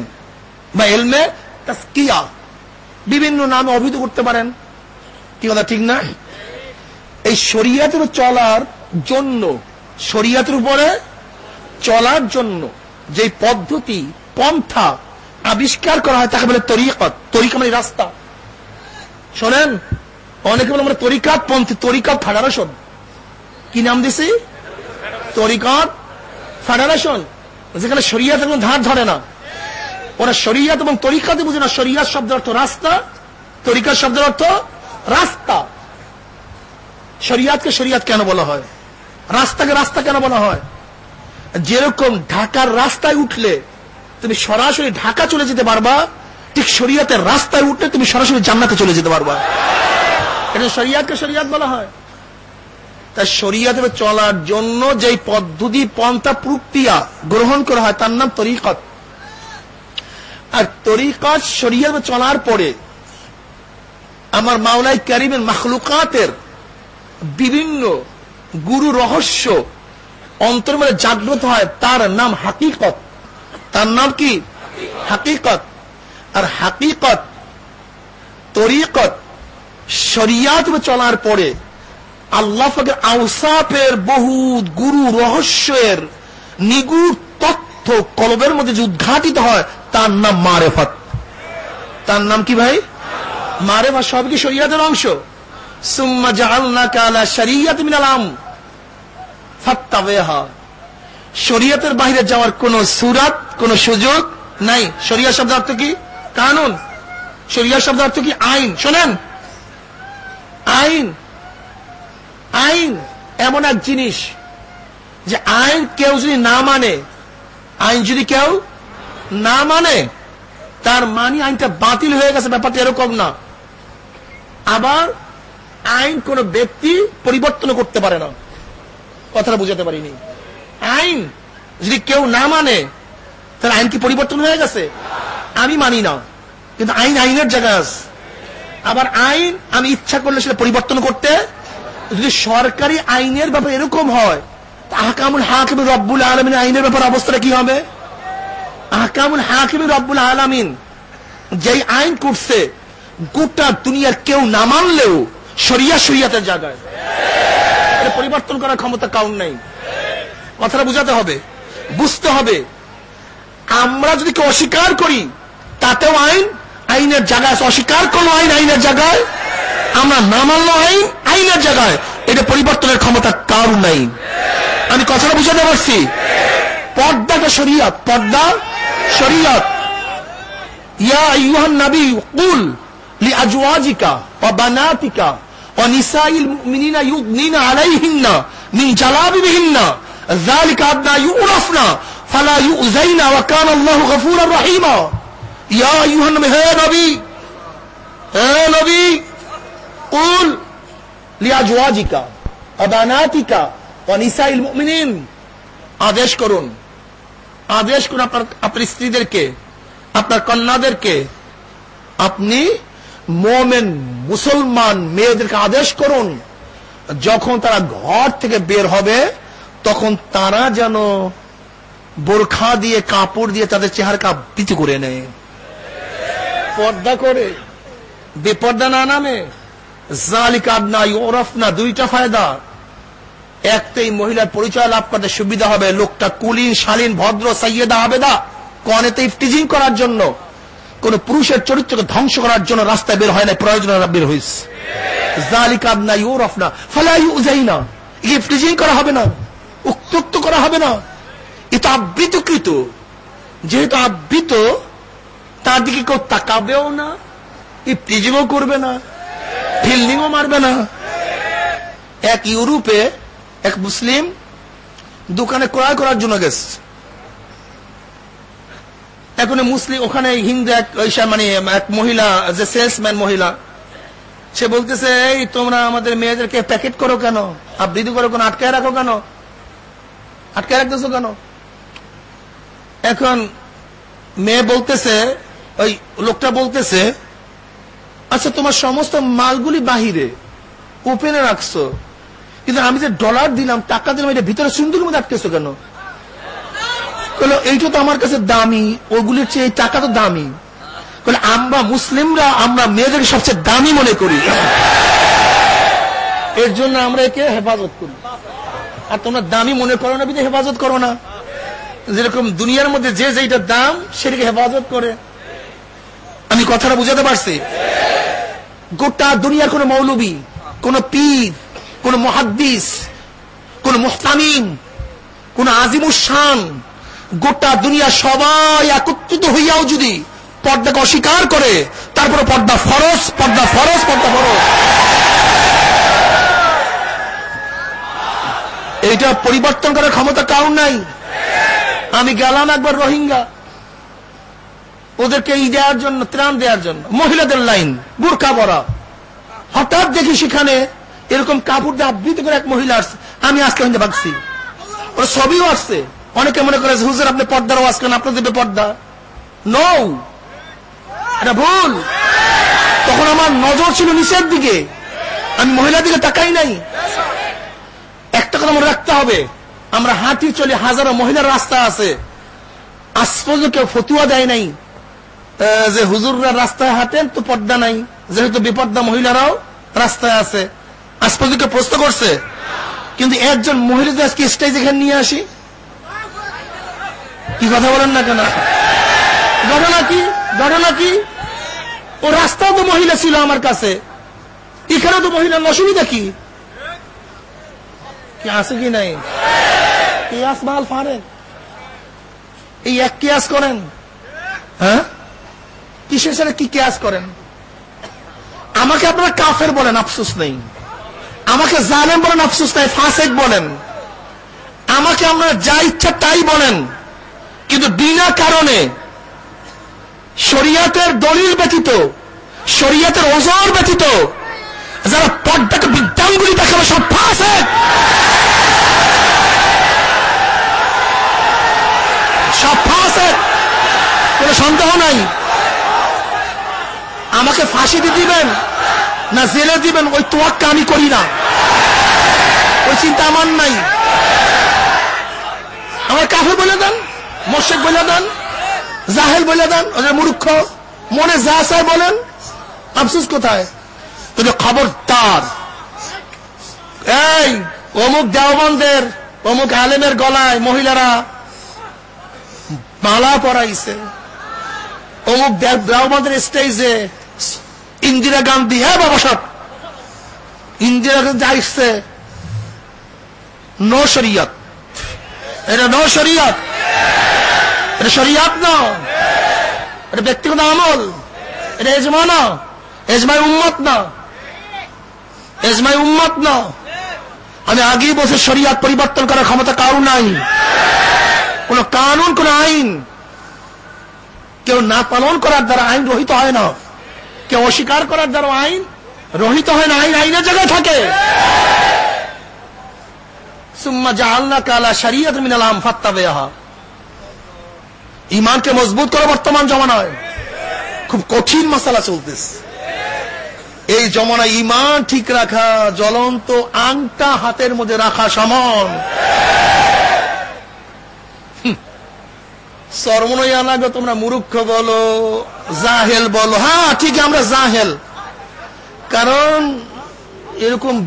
বা এলমে তাস্কিয়া। বিভিন্ন নামে অভিহিত করতে পারেন। কি কথা, ঠিক না? এই শরিয়াতের চলার জন্য, শরিয়াতের উপরে চলার জন্য যে পদ্ধতি, পন্থা আবিষ্কার করা হয়, তাকে বলে তরিকত। তরিকা মানে রাস্তা। শোনেন, অনেকে বলে আমরা তরিকাত পন্থী, তরিকাত ফেডারেশন কি নাম দিছি? তরিকাত ফেডারেশন যেখানে শরিয়াত কোনো ধার ধরে না। ওরা শরিয়াত এবং তরিকাতে বুঝে না। শরিয়াত শব্দের অর্থ রাস্তা, তরিকার শব্দের অর্থ রাস্তা। শরিয়াতকে শরিয়াত কেন বলা হয়? রাস্তাকে রাস্তা কেন বলা হয়? যেরকম ঢাকার রাস্তায় উঠলে তুমি সরাসরি ঢাকা চলে যেতে পারবা, ঠিক শরিয়াতের রাস্তায় উঠলে তুমি সরাসরি জান্নাতে চলে যেতে পারবা। এটা শরিয়াতকে শরিয়াত বলা হয়। তাই শরিয়াতে চলার জন্য যে পদ্ধতি, পন্থা, প্রক্রিয়া গ্রহণ করা হয়, তার নাম তরিকত। আর তরিকত শরিয়াতে চলার পরে আমার মাওলাই করিমের মাখলুকাতের বিভিন্ন গুরু রহস্য অন্তর মধ্যে জাগ্রত হয়, তার নাম হাকিকত। তার নাম কি? হাকিকত। আর হাকিকত, তরিকত, শরিয়াত চলার পরে আল্লাহ ফাকের আউসাফের বহুত গুরু রহস্যের নিগুড় তথ্য কলবের মধ্যে যে উদ্ঘাটিত হয় তার নাম মারেফত। তার নাম কি ভাই? মারেফত সব কি শরিয়াতের অংশ? সুম্মা জাহালনাকা আলা শরিয়াত মিনাল আম ফাত্তাবিহা। শরিয়তের বাইরে যাওয়ার কোন সুরাত, কোন সুযোগ নাই। শরিয়া শব্দ অর্থ কি? কানুন। শরিয়া শব্দ অর্থ কি? আইন। শোনেন। আইন। আইন এমন এক জিনিস যে আইন কেউ যদি না মানে আইন যদি কেউ না মানে তার মানি আইনটা বাতিল হয়ে গেছে, ব্যাপারটা এরকম না। আবার আইন কোন ব্যক্তি পরিবর্তন করতে পারে না। কথাটা বুঝাতে পারিনি। আইন যদি কেউ না মানে তাহলে আইন কি পরিবর্তন হয়ে গেছে? আমি মানি না। কিন্তু আইন আইনের জায়গায় আছে। আবার আইন, আমি ইচ্ছা করলে সেটা পরিবর্তন করতে, যদি সরকারি আইনের ব্যাপারে এরকম হয় আহকামুল হাকিম রব্বুল আলমিন আইনের ব্যাপারে অবস্থাটা কি হবে? আহকামুল হাকিম রব্বুল আলমিন যেই আইন করছে, গোটা দুনিয়ার কেউ না মানলেও সরিয়া সরিয়াতের জায়গায় পরিবর্তন করার ক্ষমতা কাউন নাই। কথাটা বুঝাতে হবে, বুঝতে হবে, আমরা যদি কেউ অস্বীকার করি, তাতেও আইন, আইনের জায়গায় অস্বীকার করল আইন, আইনের জায়গায়। আমরা না মানলো আইন, আইনের জায়গায়। এটা পরিবর্তনের ক্ষমতা কারণ নাই। আমি কথাটা বুঝাতে পারছি? পর্দাটা শরিয়াত পর্দা শরিয়াত ইয়া ইউহান নবী কুল লি আজওয়াজিকা ওয়া বানাতিকা ওয়া নিসাইল মুমিনিনা ইউদনিনা আলাইহিন্না মিন জালাবিবিহিন্না ذلك أدنى يعرفنا فلا يؤذينا وكان الله غفورا رحيما يا أيها النبي হে নবী হে নবী قل لأزواجك وبناتك ونساء المؤمنين আদেশ করুন আদেশ করুন আপনার আপনার স্ত্রীদেরকে, আপনার কন্যাদেরকে, আপনি মোমেন, মুসলমান মেয়েদেরকে আদেশ করুন, যখন তারা ঘর থেকে বের হবে, তখন তারা যেন বোরখা দিয়ে, কাপড় দিয়ে তাদের চেহারাকে আবৃত করে নেয়। পর্দা করে, বেপর্দা না নামে জালিক আদনা ইউরফ না দুইটা ফায়দা। একটা এই মহিলার পরিচয় লাভ করতে সুবিধা হবে। লোকটা কুলিন, শালীন, ভদ্র, সাইয়েদা, আবেদা কনেতে ইফটিজিং করার জন্য, কোন পুরুষের চরিত্রকে ধ্বংস করার জন্য রাস্তায় বের হয় না প্রয়োজন বের ইউরফ না ইফটিজিং করা হবে না উত্তক্ত করা হবে না। এটা আবৃতকৃত। যেহেতু আবৃত, তার দিকে কেউ তাকাবেও না ইফটিজিংও করবে না, ফিল্ডিংও মারবে না। এক ইউরোপে এক মুসলিম দোকানে ক্রয় করার জন্য গেছে। এখন মুসলিম, ওখানে হিন্দু এক মানে এক মহিলা, যে সেলসম্যান মহিলা, সে বলতেছে, এই তোমরা আমাদের মেয়েদেরকে প্যাকেট করো কেন? আবৃত্তি করো কেন? আটকায় রাখো কেন? আটকায় রাখতেছো কেন? এখন মেয়ে বলতেছে, ওই লোকটা বলতেছে আচ্ছা তোমার সমস্ত মালগুলি বাহিরে ওপেনে রাখছো। কিন্তু আমি যে ডলার দিলাম, টাকা দিলাম, এটা ভিতরে সুন্দর মধ্যে আটকেছো কেন? এইটা তো আমার কাছে দামি, ওগুলির চেয়ে টাকা তো দামি। আমরা মুসলিমরা, আমরা মেয়েদেরকে সবচেয়ে দামি মনে করি। এর জন্য আমরা একে হেফাজত করি। আর তোমরা দামি মনে করো না হেফাজত করো না। যেরকম দুনিয়ার মধ্যে যে যেটা দাম, সেটাকে হেফাজত করে। আমি কথাটা বুঝাতে পারছি? গোটা দুনিয়ার কোন মৌলবী, কোন পীর কোন মহাদ্দিস, কোন মুহতামিম, কোন আজিমুসান, গোটা দুনিয়া সবাই একত্রিত হইয়াও যদি পর্দাকে অস্বীকার করে, তারপরে পর্দা ফরস পর্দা ফরস পর্দা ফরস এইটা পরিবর্তন করার ক্ষমতা কারণ নাই। আমি গেলাম একবার রোহিঙ্গা। ওদেরকে ই দেওয়ার জন্য, ত্রাণ দেওয়ার জন্য। মহিলাদের লাইন বুরকা বরা হঠাৎ দেখি সেখানে এরকম কাপড় দিয়ে আবৃত করে এক মহিলা আসছে। আমি আজকে হইতে ভাবছি ওরা সবইও আসছে। অনেকে মনে করে হুজুর, আপনি পর্দার ওয়াজ করেন, আপনার দেবে পর্দা। নৌ এটা ভুল। তখন আমার নজর ছিল নিচের দিকে। আমি মহিলার দিকে তাকাই নাই। একটা কথা মনে রাখতে হবে। আমরা হাঁটি চলি হাজারো মহিলার রাস্তা আছে। আজ কেউ ফতুয়া দেয় নাই। যে হুজুররা রাস্তায় হাঁটেন তো পর্দা নাই। যেহেতু বিপর্দা মহিলারাও রাস্তায় আছে। আজ পর্যন্ত প্রশ্ন করছে, কিন্তু একজন মহিলাদের আজকে স্টেজ এখানে নিয়ে আসি? কি কথা বলেন না কেন? ঘটনা কি? ঘটনা কি? ও রাস্তাও তো মহিলা ছিল আমার কাছে। এখানেও তো মহিলার অসুবিধা কি? আছে কি নাই? কেয়াস মাল ফারেন এই এক কেয়াস করেন? হ্যাঁ? কিসের সাথে কি কেয়াস করেন? আমাকে আপনারা কাফের বলেন, আফসোস নেই। আমাকে জালেম বলেন, আফসোস নাই, ফাসেক বলেন। আমাকে আমরা যা ইচ্ছা তাই বলেন। কিন্তু বিনা কারণে শরিয়াতের দলিল ব্যতীত, শরিয়াতের ওজোর ব্যতীত, যারা পর্দাকে বিদ্যাঙ্গুলি দেখাবে, সব ফাসেক। সব ফাসেক। কোন সন্দেহ নাই। আমাকে ফাঁসি দিয়ে দিবেন। না জেলে দিবেন, ওই তোয়াক্কা আমি করি না। ওই চিন্তা আমার নাই। আমার কাফে বলে দেন মোর্শেক বলে দেন, জাহেল বলে দেন ওদের মূর্খ। মনে যা চায় বলেন, আফসোস কোথায়? কিন্তু খবরদার। এই, অমুক দেওবন্দের, অমুক আলেমের গলায় মহিলারা মালা পরাইছে। অমুক দেওবন্দের স্টেজে ইন্দিরা গান্ধী হ্যাঁ বাবা সব ইন্দিরা গান্ধী আসছে নো শরিয়ত। এটা নো শরিয়ত। এটা শরিয়ত না। এটা ব্যক্তিগত আমল। এটা এজমা না। এজমাই উম্মত না। এজমাই উম্মত না। আমি আগেই বসে শরিয়াত পরিবর্তন করার ক্ষমতা কারও নাই। কোন কানুন, কোন আইন। কেউ না পালন করার দ্বারা আইন রহিত হয় না। কেউ অস্বীকার করার দ্বারা আইন রহিত হয় না, আইন আইনের জায়গায় থাকে। ইমানকে মজবুত করে বর্তমান জমানায়। খুব কঠিন মশালা চলতেছে। এই জমানায় ইমান ঠিক রাখা, জ্বলন্ত আংটা হাতের মধ্যে রাখা সমান। তোমরা বলো, জাহেল বলো। হ্যাঁ ঠিক আমরা জাহেল। কারণ, এরকম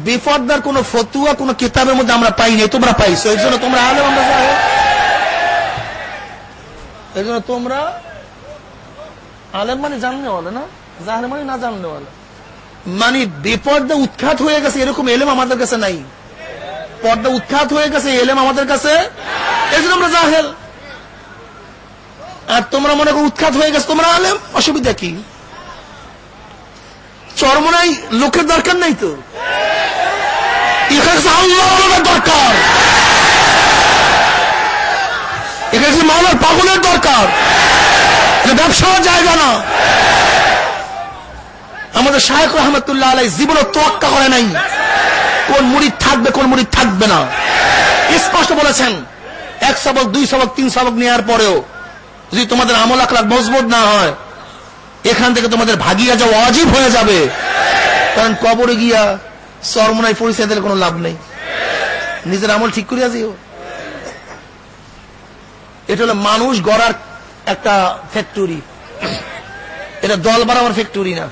কোন ফতুয়া, কোন কিতাবের মধ্যে আমরা পাইনি তোমরা পাইছো। এই জন্য তোমরা আলেম, আমরা জাহেল। এই জন্য তোমরা আলেম মানে জানলে বলে, না? মানে না জানলে বলে। মানে উৎখাত হয়ে গেছে, এরকম এলেম আমাদের কাছে নাই। পর্দা উৎখাত হয়ে গেছে, এলেম আমাদের কাছে এই জন্য আমরা জাহেল। আর তোমরা মনে করো উৎখাত হয়ে গেছে, তোমরা আলেম? অসুবিধা কি? চরমনাই লোকের দরকার নাই তো? দরকার। এখানে মাওলার পাগলের দরকার। এটা ব্যবসার জায়গা না। আমাদের শাহেক রহমতুল্লাহ আলাই জীবনে তোয়াক্কা করে নাই। কোন মুড়ি থাকবে, কোন মুড়ি থাকবে না। স্পষ্ট বলেছেন, এক সবক, দুই সবক, তিন সবক নেওয়ার পরেও যদি তোমাদের আমল আখলাক মজবুত না হয়, এখান থেকে তোমাদের ভাগিয়া যাওয়া অজীব হয়ে যাবে। কারণ কবরে গিয়া সরমনায় পরিচয় দিলে কোনো লাভ নেই। নিজের আমল ঠিক করিয়া দিও। এটা হলো মানুষ গড়ার একটা ফ্যাক্টরি এটা দল বাড়াবার ফ্যাক্টরি না।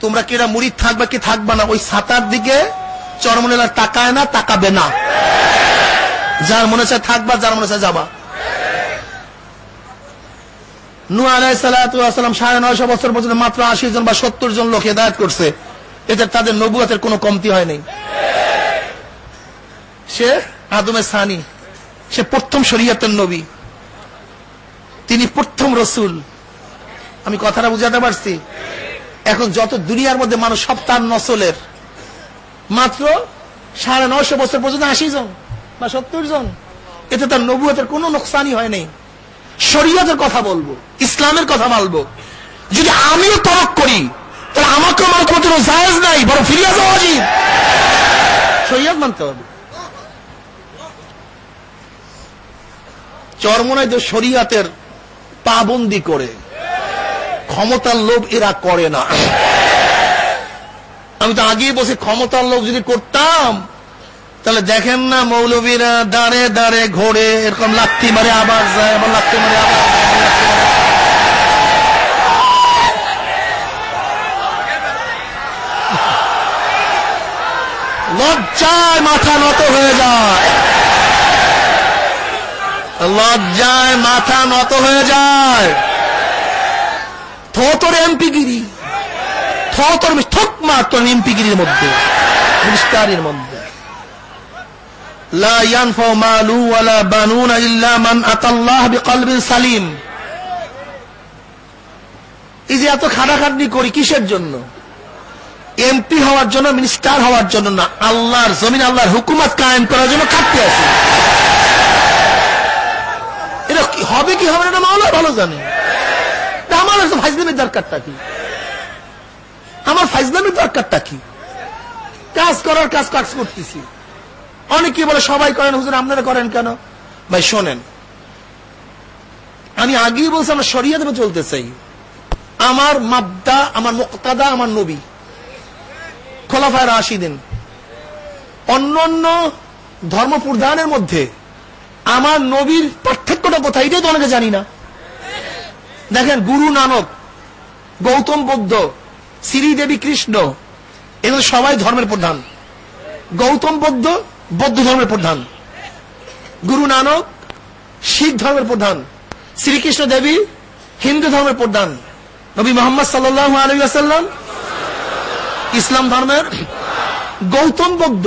তোমরা কেরা মুড়ি থাকবে কি থাকবে না, ওই সাতার দিকে চরমনেলার তাকায় না, তাকাবে না। যার মনে চায় থাকবা, যার মনে চায় যাবা। সাড়ে বছর পর্যন্ত মাত্র আশি জন বা সত্তর জন লোক হেদায়ত করছে। এতে তাদের নবুয়াতের কমতি হয়নি সে আদমে সানি, সে প্রথম নবী। তিনি প্রথম রসুল। আমি কথাটা বুঝাতে পারছি? এখন যত দুনিয়ার মধ্যে মানুষ সব তার নসলের। মাত্র সাড়ে নয়শো বছর পর্যন্ত আশি জন বা সত্তর জন। এতে তার নবুয়তের কোনো নোকসানি হয় নাই। শরীয়তের কথা বলব, ইসলামের কথা বলব। যদি আমিও তরক করি, তাহলে আমাকে আমার কোনো জায়েজ নাই বড় ফিরিয়া যাওয়া উচিত শরীয়ত মানতে হবে। চরমনায় তো শরিয়াতের পাবন্দি করে, ক্ষমতার লোভ এরা করে না। আমি তো আগেই বসে ক্ষমতার লোভ যদি করতাম তাহলে দেখেন না মৌলবীরা দাঁড়ে দাঁড়ে ঘোরে এরকম লাত্তি মারে আবার যায় আবার লাত্তি মারে আবার লজ্জায় মাথা নত হয়ে যায়। লজ্জায় মাথা নত হয়ে যায়। থোতর এমপিগিরি থোতর থক মার তোর এমপিগিরির মধ্যে বিস্তারের মধ্যে। لا ينفع مال ولا بنون إلا من أتى الله بقلب سليم এই যে এত খাটাখাটনি করি কিসের জন্য এমপি হওয়ার জন্য মিনিস্টার হওয়ার জন্য না আল্লাহর জমিন আল্লাহর হুকুমত কায়েম করার জন্য খাটতে আছে এটা কি হবে কি হবে না এটা মাওলা ভালো জানে তা আমার তো ফাইজলামের দরকারটা কি আমার ফাইজলামের দরকারটা কি কাজ করার কাজ কাজ করতেছি অনেকে বলে, সবাই করেন, হুজুর, আপনারা করেন কেন? ভাই, শোনেন। আমি আগেই বলছি, আমরা সরিয়ে দেবে চলতে চাই। আমার মাবদা, আমার মুক্তাদা, আমার নবী। খোলাফায় রাশিদিন। অন্য অন্য ধর্ম প্রধানের মধ্যে আমার নবীর পার্থক্যটা কোথায়? এটাই তো অনেকে জানি না। দেখেন, গুরু নানক, গৌতম বুদ্ধ, শ্রীদেবী কৃষ্ণ এগুলো সবাই ধর্মের প্রধান। গৌতম বুদ্ধ বৌদ্ধ ধর্মের প্রধান। গুরু নানক শিখ ধর্মের প্রধান। শ্রীকৃষ্ণ দেবী হিন্দু ধর্মের প্রধান। নবী মোহাম্মদ সাল্লাহ আলী আসাল্লাম ইসলাম ধর্মের গৌতম বৌদ্ধ।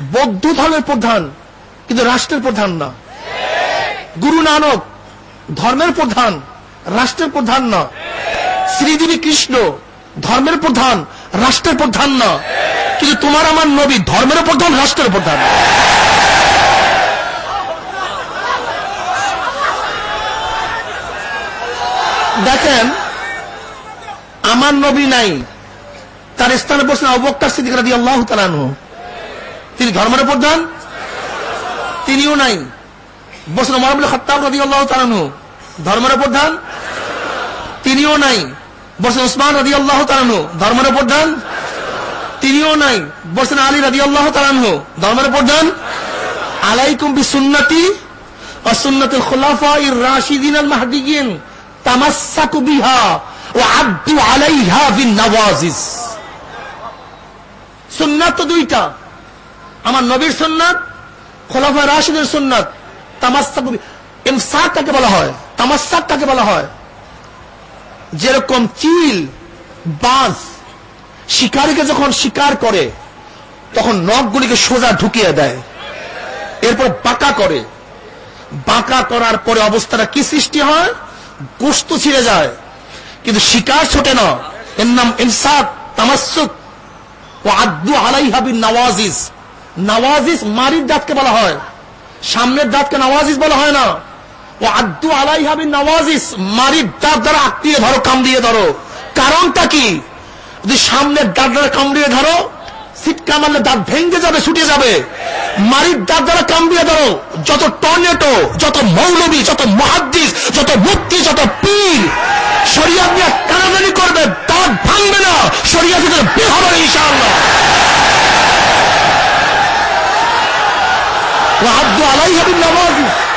বৌদ্ধ ধর্মের প্রধান, কিন্তু রাষ্ট্রের প্রধান না। গুরু নানক ধর্মের প্রধান, রাষ্ট্রের প্রধান না। শ্রীদেবী কৃষ্ণ ধর্মের প্রধান রাষ্ট্রের প্রধান না। কিন্তু তোমার আমার নবী ধর্মের প্রধান রাষ্ট্রের প্রধান দেখেন, আমার নবী নাই। তার স্থানে বসলেন অবক্তার সিদ্দিক রাদি আল্লাহ তালানহ তিনি ধর্মের প্রধান তিনিও নাই। বসলেন মহাবুল খত্তাব রাদি আল্লাহ তালানহ ধর্মের প্রধান তিনিও নাই। বসলেন উসমান রাদি আল্লাহ তালানহ ধর্মের প্রধান তিনিও নাই। বসলেন আলী রাদি আল্লাহ তালানহ ধর্মের প্রধান আলাইকুম বি সুন্নতি অসুন্নতুল খুলাফা ইর রাশিদিন আল মাহদিগিন তামাসাকু বিহা ও আব্দু আলাইহা বিন নওয়াজিস সুন্নাত তো দুইটা। আমার নবীর সুন্নাত খোলাফা রাশিদের সুন্নাত, তামাসাকু ইমসাক কাকে বলা হয়? তামাসাক কাকে বলা হয়? যেরকম চিল, বাঁশ শিকারীকে যখন শিকার করে, তখন নখগুলিকে সোজা ঢুকিয়ে দেয়, এরপর বাঁকা করে। বাঁকা করার পরে অবস্থাটা কি সৃষ্টি হয়? গোস্ত ছিঁড়ে যায়। কিন্তু শিকার ছোটে না। এর নাম ইনসাফ তামাসুক ও আব্দু আলাই হাবিন নওয়াজিস নওয়াজিস মারির দাঁতকে বলা হয়। সামনের দাঁতকে নওয়াজিস বলা হয় না। ও আব্দু আলাই হাবি নওয়াজিস মারির দাঁত আত্মীয় ধরো, কামড়িয়ে ধরো। কারণটা কি? যদি সামনের দাঁত কামড়িয়ে ধরো দাঁত ভেঙে যাবে, ছুটে যাবে। মারির দাঁত কামড়িয়ে ধরো, যত টর্নেটো, যত মৌলবী, যত যত মুক্তি যত পীর, শরিয়া নিয়ে করবে, দাঁত ভাঙবে না, শরিয়া থেকে বেহর হবে আলাই হাবি নওয়াজিস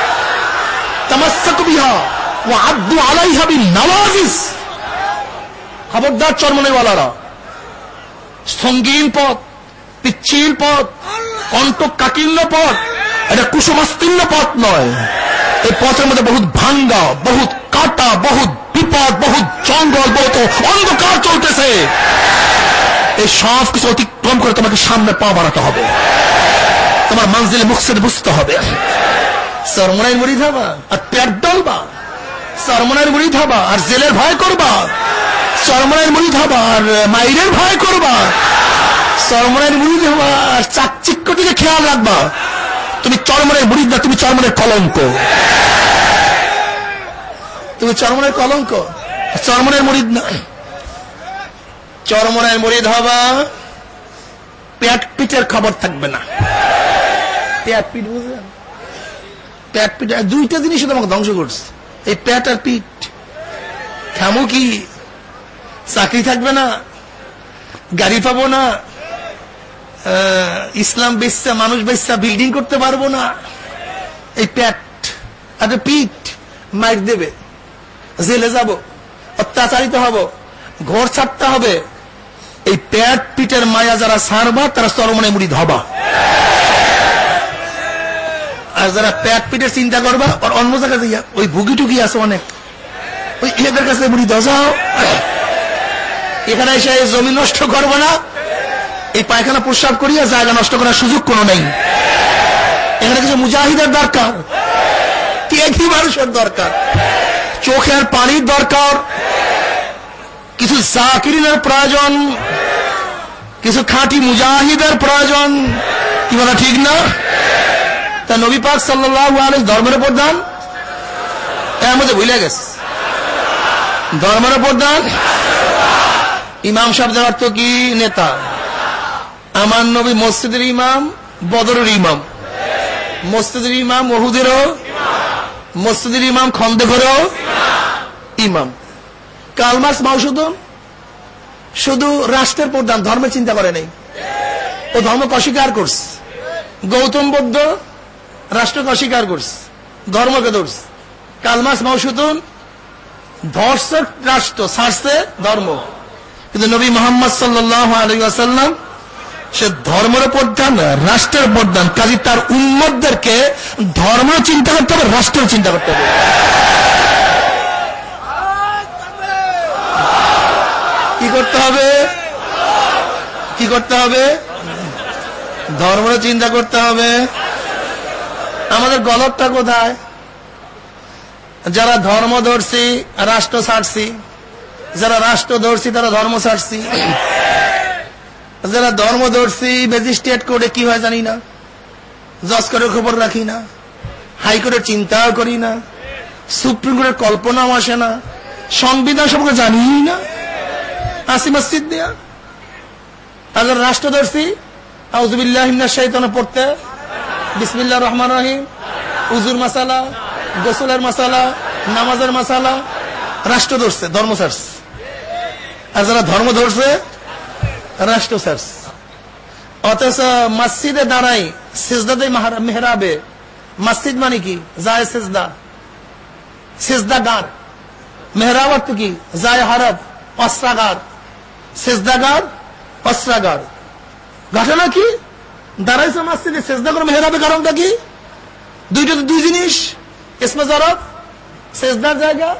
তামাসাকু বিহা ওয়া খবরদার চরমনেওয়ালারা, সঙ্গীন পথ, পিচ্ছিল পথ কণ্টক কাকিন্ন পথ, এটা কুসমাস্তীর্ণ পথ নয়। এই পথের মধ্যে বহুত ভাঙ্গা, বহুত কাটা, বহুত বিপদ, বহুত জঙ্গল, বহুত অন্ধকার চলতেছে। এই সব কিছু অতিক্রম করে তোমাকে সামনে পা বাড়াতে হবে। তোমার মানজিলে মুখসেদ বুঝতে হবে। সরমনাই মুড়ি ধাবা আর পেট ডলবা। সরমনাই মুড়ি ধাবা আর জেলের ভয় করবা। চরমনের মুড়ি ধাবা আর মাইরের ভয় করবা। চরমনের মুড়ি ধাবা আর চাকচিক্য দিকে খেয়াল রাখবা। তুমি চরমনের মুড়ি না তুমি চরমনের কলঙ্ক। তুমি চরমনের কলঙ্ক? চরমনের মুড়ি না। চরমনের মুড়ি ধাবা পেট পিটের খবর থাকবে না। পেট পিট পেট পিট দুইটা জিনিস তোমাকে ধ্বংস করছে। এই পেট আর পিঠ খামু কি? চাকরি থাকবে না, গাড়ি পাবো না ইসলাম বেচা মানুষ বেচা বিল্ডিং করতে পারব না। এই প্যাট আর পিঠ মাইর দেবে। জেলে যাব, অত্যাচারিত হব, ঘর ছাড়তে হবে। এই প্যাট, পিটের মায়া যারা সারবা তারা চরমনে মুড়ি ধবা। আর যারা প্যাট পিটের চিন্তা করবা আর অন্য জায়গায় যাইয়া, ওই ভুগি টুকি আছে অনেক। ওই এদের কাছে মুড়ি ধসাও এখানে এসে জমি নষ্ট করব না। এই পায়খানা প্রস্রাব করিয়া জায়গা নষ্ট করার সুযোগ কোনো নেই। এখানে কিছু মুজাহিদের দরকার। ত্যাগী মানুষের দরকার? চোখের পানির দরকার। কিছু জাকিরিনের প্রয়োজন। কিছু খাঁটি মুজাহিদের প্রয়োজন। কি বলা ঠিক না? তা নবী পাক আলাইহি ধর্মের প্রধান এর মধ্যে ভুলে গেছে। ধর্মের প্রধান ইমাম শব্দের অর্থ কি নেতা? আমার নবী মসজিদের ইমাম, বদরের ইমাম। মসজিদের ইমাম ওহুদেরও, মসজিদের ইমাম খন্দকরেও ইমাম। কালমাস মাউসুদন শুধু রাষ্ট্রের প্রধান, ধর্মের চিন্তা করে নেই। ও ধর্মকে অস্বীকার করছে। গৌতম বুদ্ধ রাষ্ট্রকে অস্বীকার করছে, ধর্মকে ধরছে। কালমাস মাউসুদন ধর্ষক রাষ্ট্র ছাড়ছে ধর্ম। কিন্তু নবী মোহাম্মদ আসাল্লাম সে ধর্মের প্রধান, রাষ্ট্রের প্রধান, কাজী তার উন্মতদেরকে ধর্ম চিন্তা করতে হবে, রাষ্ট্রের চিন্তা করতে হবে। কি করতে হবে? কি করতে হবে? ধর্মের চিন্তা করতে হবে। আমাদের গলতটা কোথায়? যারা ধর্মদর্শী রাষ্ট্র ছাড়ছি, যারা রাষ্ট্র ধরছি, তারা ধর্ম ছাড়ছি। যারা ধর্মদর্শী ম্যাজিস্ট্রেট কোর্টে কি হয় জানি না, জজ কোর্টের খবর রাখি না হাইকোর্টের চিন্তাও করি না, সুপ্রিম কোর্টের কল্পনাও আসে না, সংবিধান সম্পর্কে জানি না। আসি মসজিদ দেয়া। আর যারা রাষ্ট্রদর্শী আউজুবিল্লাহ পড়তে। বিসমিল্লাহ রহমান রহিম। উজুর মাসালা, গোসলের মাসালা, নামাজের মাসালা, রাষ্ট্র ধরছে, ধর্ম ছাড়ছে। আর যারা ধর্ম ধরছে, রাষ্ট্র ছাড়ছে। অথচ মসজিদে দাঁড়াই সেজদাতে মেহরাবে। মসজিদ মানে কি? যায় সেজদা। সেজদা গার মেহরাব কি? যায় হরব অস্ত্রাগার সেজদাগার অস্ত্রাগার ঘটনা কি? দাঁড়াইছে মসজিদে কারণটা কি? দুইটা তো দুই জিনিস। ইসমে সেজদার জায়গা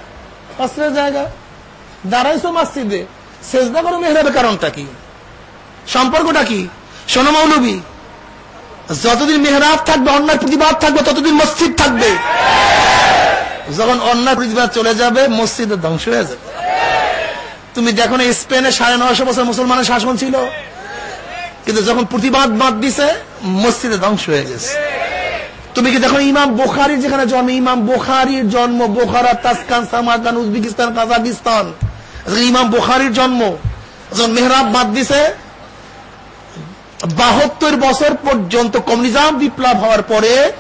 জায়গা। দাঁড়াইছো মসজিদে কারণটা কি? সম্পর্কটা কি? মৌলবী, যতদিন মেহরাব থাকবে অন্যায় প্রতিবাদ থাকবে, ততদিন মসজিদ থাকবে। যখন অন্যায় প্রতিবাদ চলে যাবে মসজিদের ধ্বংস হয়ে যাবে। তুমি দেখো না, স্পেনে সাড়ে নয়শো বছর মুসলমানের শাসন ছিল। কিন্তু যখন প্রতিবাদ বাদ দিছে, মসজিদে ধ্বংস হয়ে গেছে। তুমি কি দেখো ইমাম বোখারির যেখানে জন্ম? ইমাম বোখারির জন্ম Bukhara Tashkent Samarkand Uzbekistan, Kazakhstan. ইমাম বোখারির জন্ম। যখন মেহরাব বাদ দিছে, বাহাত্তর বছর পর্যন্ত কমিউনিজম বিপ্লব হওয়ার পরে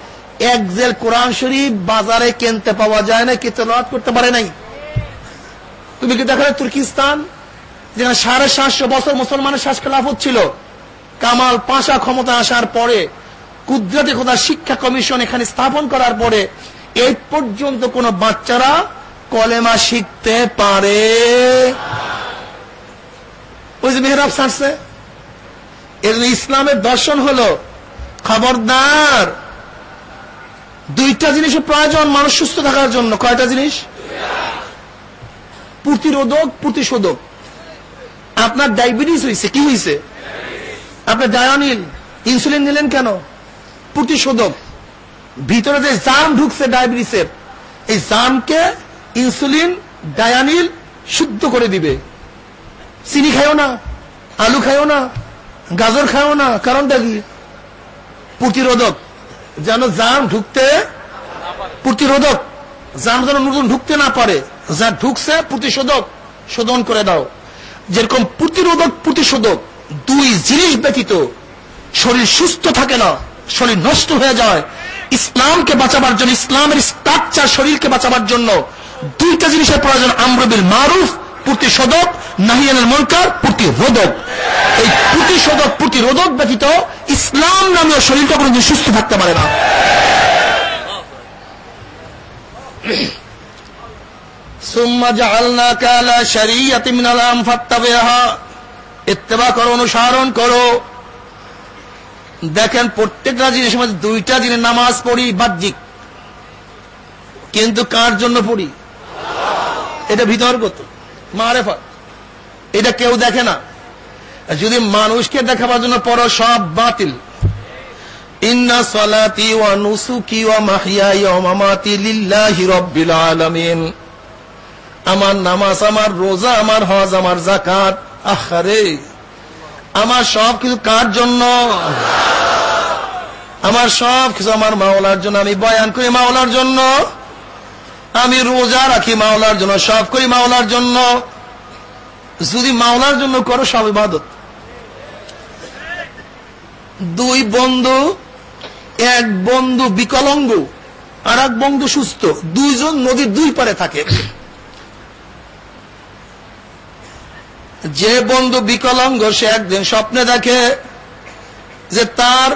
এক জেল কোরআন শরীফ বাজারে কিনতে পাওয়া যায় না কিনতে করতে পারে নাই। তুমি কি দেখো তুর্কিস্তান? যেখানে সাড়ে সাতশো বছর মুসলমানের শ্বাস হচ্ছিল কামাল পাশা ক্ষমতা আসার পরে, কুদরতি খোদা শিক্ষা কমিশন এখানে স্থাপন করার পরে এই পর্যন্ত কোন বাচ্চারা কলেমা শিখতে পারে। ওই যে মেহরাব ছাড়ছে এর ইসলামের দর্শন হলো, খবরদার, দুইটা জিনিসের প্রয়োজন মানুষ সুস্থ থাকার জন্য। কয়টা জিনিস? প্রতিরোধক, প্রতিশোধক। আপনার ডায়াবেটিস হয়েছে কি হয়েছে আপনার ডায়ানিল ইনসুলিন নিলেন কেন? প্রতিশোধক। ভিতরে যে জাম ঢুকছে ডায়াবেটিসের, এই জামকে ইনসুলিন ডায়ানিল শুদ্ধ করে দিবে। চিনি খায়ও না, আলু খায়ও না, গাজর খায়ও না, কারণটা কি? প্রতিরোধক। যেন জাম ঢুকতে প্রতিরোধক। জাম যেন নতুন ঢুকতে না পারে, যা ঢুকছে প্রতিশোধক, শোধন করে দাও। যেরকম প্রতিরোধক, প্রতিশোধক। দুই জিনিস ব্যতীত শরীর সুস্থ থাকে না শরীর নষ্ট হয়ে যায় ইসলামকে বাঁচাবার জন্য ইসলামের স্ট্রাকচার শরীরকে বাঁচাবার জন্য দুইটা জিনিসের প্রয়োজন আমরবিল মারুফ প্রতিশোধক নাহিয়ানের মনকার প্রতিরোধক এই প্রতিশোধক প্রতিরোধক ব্যতীত ইসলাম নামীয় শরীরটা কোনোদিন সুস্থ থাকতে পারে না ثم جعلناك على شريعة من الأمر فاتبعها ইত্তেবা করো, অনুসরণ করো। দেখেন, প্রত্যেকটা জিনিসের মধ্যে দুইটা দিনের নামাজ পড়ি বাহ্যিক। কিন্তু কার জন্য পড়ি? এটা ভিতরগত মারেফত। এটা কেউ দেখে না। যদি মানুষকে দেখাবার জন্য পড়ো, সব বাতিল। আমার নামাজ, আমার রোজা, আমার হজ, আমার জাকাত আহারে আমার সব কিছু কার জন্য? আমার সব কিছু আমার মাওলার জন্য। আমি বয়ান করি মাওলার জন্য। আমি রোজা রাখি মাওলার জন্য, সব করি মাওলার জন্য। যদি মাওলার জন্য করো, সব ইবাদত। দুই বন্ধু, এক বন্ধু বিকলঙ্গ আর এক বন্ধু সুস্থ। দুইজন নদীর দুই পারে থাকে। যে বন্ধু বিকলঙ্গ, সে একদিন স্বপ্নে দেখে যে তার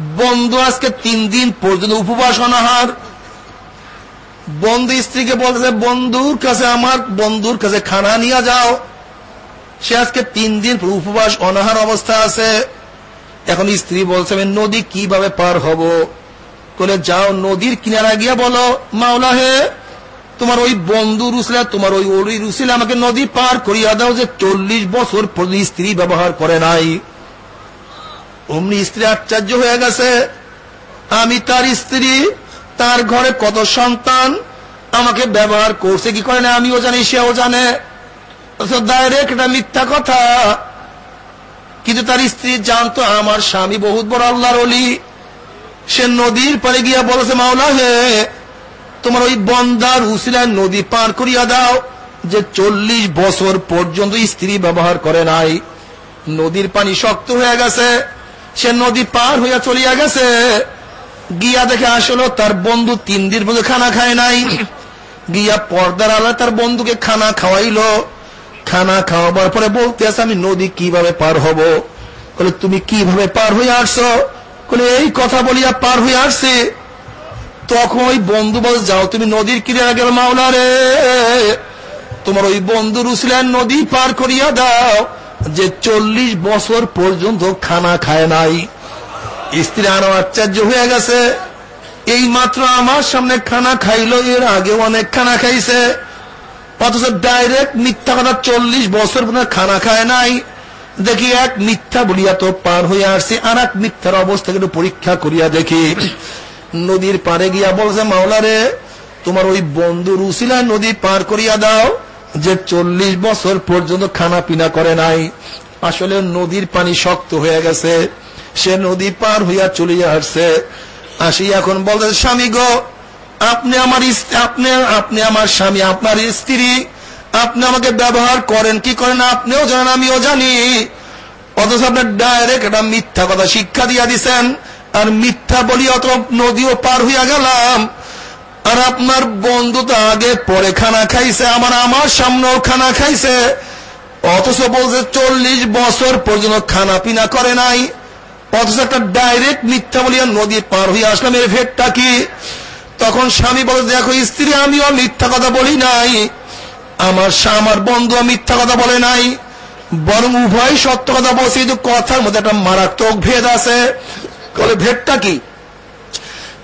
বন্ধু আজকে তিন দিন পর্যন্ত উপবাস অনাহার। বন্ধু স্ত্রীকে বলতেছে বন্ধুর কাছে আমার বন্ধুর কাছে খানা নিয়ে যাও। সে আজকে তিন দিন উপবাস অনাহার অবস্থা আছে। এখন স্ত্রী বলছে, আমি নদী কীভাবে পার হব? বলে যাও নদীর কিনারা গিয়া বলো, মাওলা হে। তোমার ওই বন্ধু রুসিলা, তোমার ওই ওরি রুসিলা আমাকে নদী পার করিয়া দাও যে চল্লিশ বছর পর্যন্ত স্ত্রী ব্যবহার করে নাই। অমনি স্ত্রী আশ্চর্য হয়ে গেছে। আমি তার স্ত্রী, তার ঘরে কত সন্তান, আমাকে ব্যবহার করছে কি করে না আমিও জানি, সেও জানে। ডাইরেক্ট মিথ্যা কথা। কিন্তু তার স্ত্রী জানতো আমার স্বামী বহুত বড় আল্লাহর অলি সে নদীর পারে গিয়া বলেছে, মাওলা হে তোমার ওই বন্দার উসিলায় নদী পার করিয়া দাও যে চল্লিশ বছর পর্যন্ত স্ত্রী ব্যবহার করে নাই। নদীর পানি শক্ত হয়ে গেছে, সে নদী পার হইয়া চলিয়া গেছে। গিয়া দেখে আসলো তার বন্ধু তিন দিন পর্যন্ত খানা খায় নাই। গিয়া পর্দার আলা তার বন্ধুকে খানা খাওয়াইলো। খানা খাওয়াবার পরে বলতে আছে, আমি নদী কীভাবে পার হব? বলে, তুমি কীভাবে পার হয়ে আসছো? বলে, এই কথা বলিয়া পার হয়ে আসছে। তখন ওই বন্ধু বল, যাও তুমি নদীর কিনারে গেল মাওলা রে তোমার ওই বন্ধু রুসলেন নদী পার করিয়া দাও, যে চল্লিশ বছর পর্যন্ত খানা খায় নাই। স্ত্রী আরও আশ্চর্য হয়ে গেছে। এই মাত্র আমার সামনে খানা খাইলো, এর আগে অনেক খানা খাইছে। অথচ ডাইরেক্ট মিথ্যা কথা চল্লিশ বছর খানা খায় নাই। দেখি এক মিথ্যা বলিয়া তো পার হইয়া আসছে আর এক মিথ্যার অবস্থা কিন্তু পরীক্ষা করিয়া দেখি। নদীর পারে গিয়া বলছে, মাওলারে, তোমার ওই বন্ধু রুসিলা নদী পার করিয়া দাও, যে চল্লিশ বছর পর্যন্ত খানা পিনা করে নাই। আসলে নদীর পানি শক্ত হয়ে গেছে। সে নদী পার হইয়া চলিয়া আসছে। আসি এখন বলতে স্বামী গো, আপনি আমার আপনি আপনি আমার স্বামী, আপনার স্ত্রী, আপনি আমাকে ব্যবহার করেন, কি করেন আপনিও জানেন, আমিও জানি। অথচ আপনার ডাইরেক্ট একটা মিথ্যা কথা শিক্ষা দিয়া দিছেন। আর মিথ্যা বলি অত নদীও পার হইয়া গেলাম। আর আপনার বন্ধু তো আগে পরে খানা খাইছে, আমার আমার সামনেও খানা খাইছে। অথচ বলছে চল্লিশ বছর পর্যন্ত খানা পিনা করে নাই। অথচ একটা ডাইরেক্ট মিথ্যা বলিয়া নদী পার হইয়া আসলাম, এর ভেটটা কি? তখন স্বামী বলে, দেখো স্ত্রী, আমিও মিথ্যা কথা বলি নাই। আমার আমার বন্ধু মিথ্যা কথা বলে নাই। বরং উভয় সত্য কথা বলছে, কিন্তু কথার মধ্যে একটা মারাত্মক ভেদ আছে। বলে, ভেদটা কি?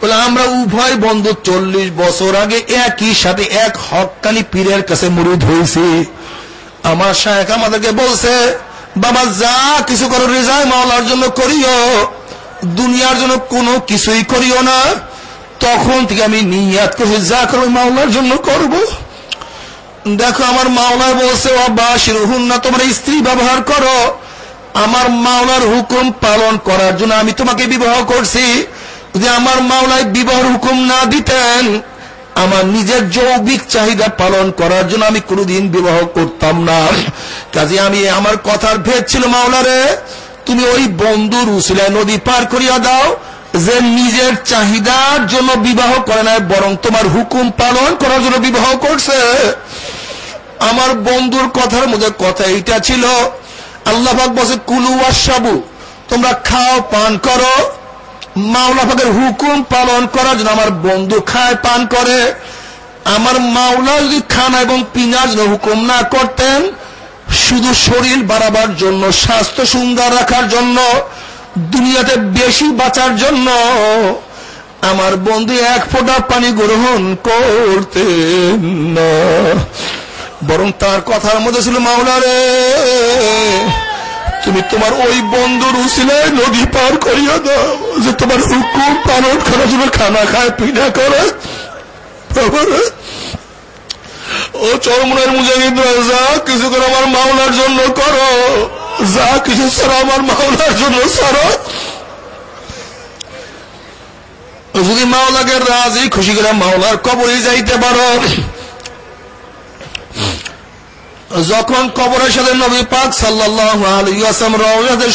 বলে, আমরা উভয় বন্ধু চল্লিশ বছর আগে একই সাথে এক হকানি পীরের কাছে মুড়িদ হয়েছি আমার শায়েখ আমাদেরকে বলছে, বাবা, যা কিছু করো রেজায় মাওলার জন্য করিও। দুনিয়ার জন্য কোনো কিছুই করিও না। তখন থেকে আমি নিয়াত করছি, যা করো মাওলার জন্য করব। দেখো, আমার মাওলা বলছে বাবা অবাসির না তোমার স্ত্রী ব্যবহার করো। আমার মাওলার হুকুম পালন করার জন্য আমি তোমাকে বিবাহ করছি। যদি আমার মাওলায় বিবাহ হুকুম না দিতেন, আমার নিজের যৌবিক চাহিদা পালন করার জন্য আমি কোনোদিন বিবাহ করতাম না। কাজে আমি আমার কথার ভেদ ছিল মাওলারে, তুমি ওই বন্ধুর উসিলায় নদী পার করিয়া দাও, যে নিজের চাহিদার জন্য বিবাহ করে না বরং তোমার হুকুম পালন করার জন্য বিবাহ করছে। আমার বন্ধুর কথার মধ্যে কথা এটা ছিল আল্লাহাক বসে কুলু আসাবু তোমরা খাও, পান করো। মাওলাফাকের হুকুম পালন করার জন্য আমার বন্ধু খায়, পান করে। আমার মাওলা যদি খানা এবং জন্য হুকুম না করতেন, শুধু শরীর বাড়াবার জন্য, স্বাস্থ্য সুন্দর রাখার জন্য, দুনিয়াতে বেশি বাঁচার জন্য আমার বন্ধু এক ফোঁটা পানি গ্রহণ করতেন না। বরং তার কথার মধ্যে ছিল, মাওলারে, তুমি তোমার ওই বন্ধুর উসিলায় নদী পার করিয়া দাও, যে তোমার হুকুম পালন করার জন্য খানা খায় পিনা করে। ও চরমনের মুজাহিদ যা কিছু করে আমার মাওলার জন্য করো, যা কিছু ছাড়া আমার মাওলার জন্য ছাড়ো। যদি মাওলাকে রাজি, খুশি করে মাওলার কবরে যাইতে পারো। যখন কবরের সাথে নবী পাক সাল্লাহ আলিয়াসাম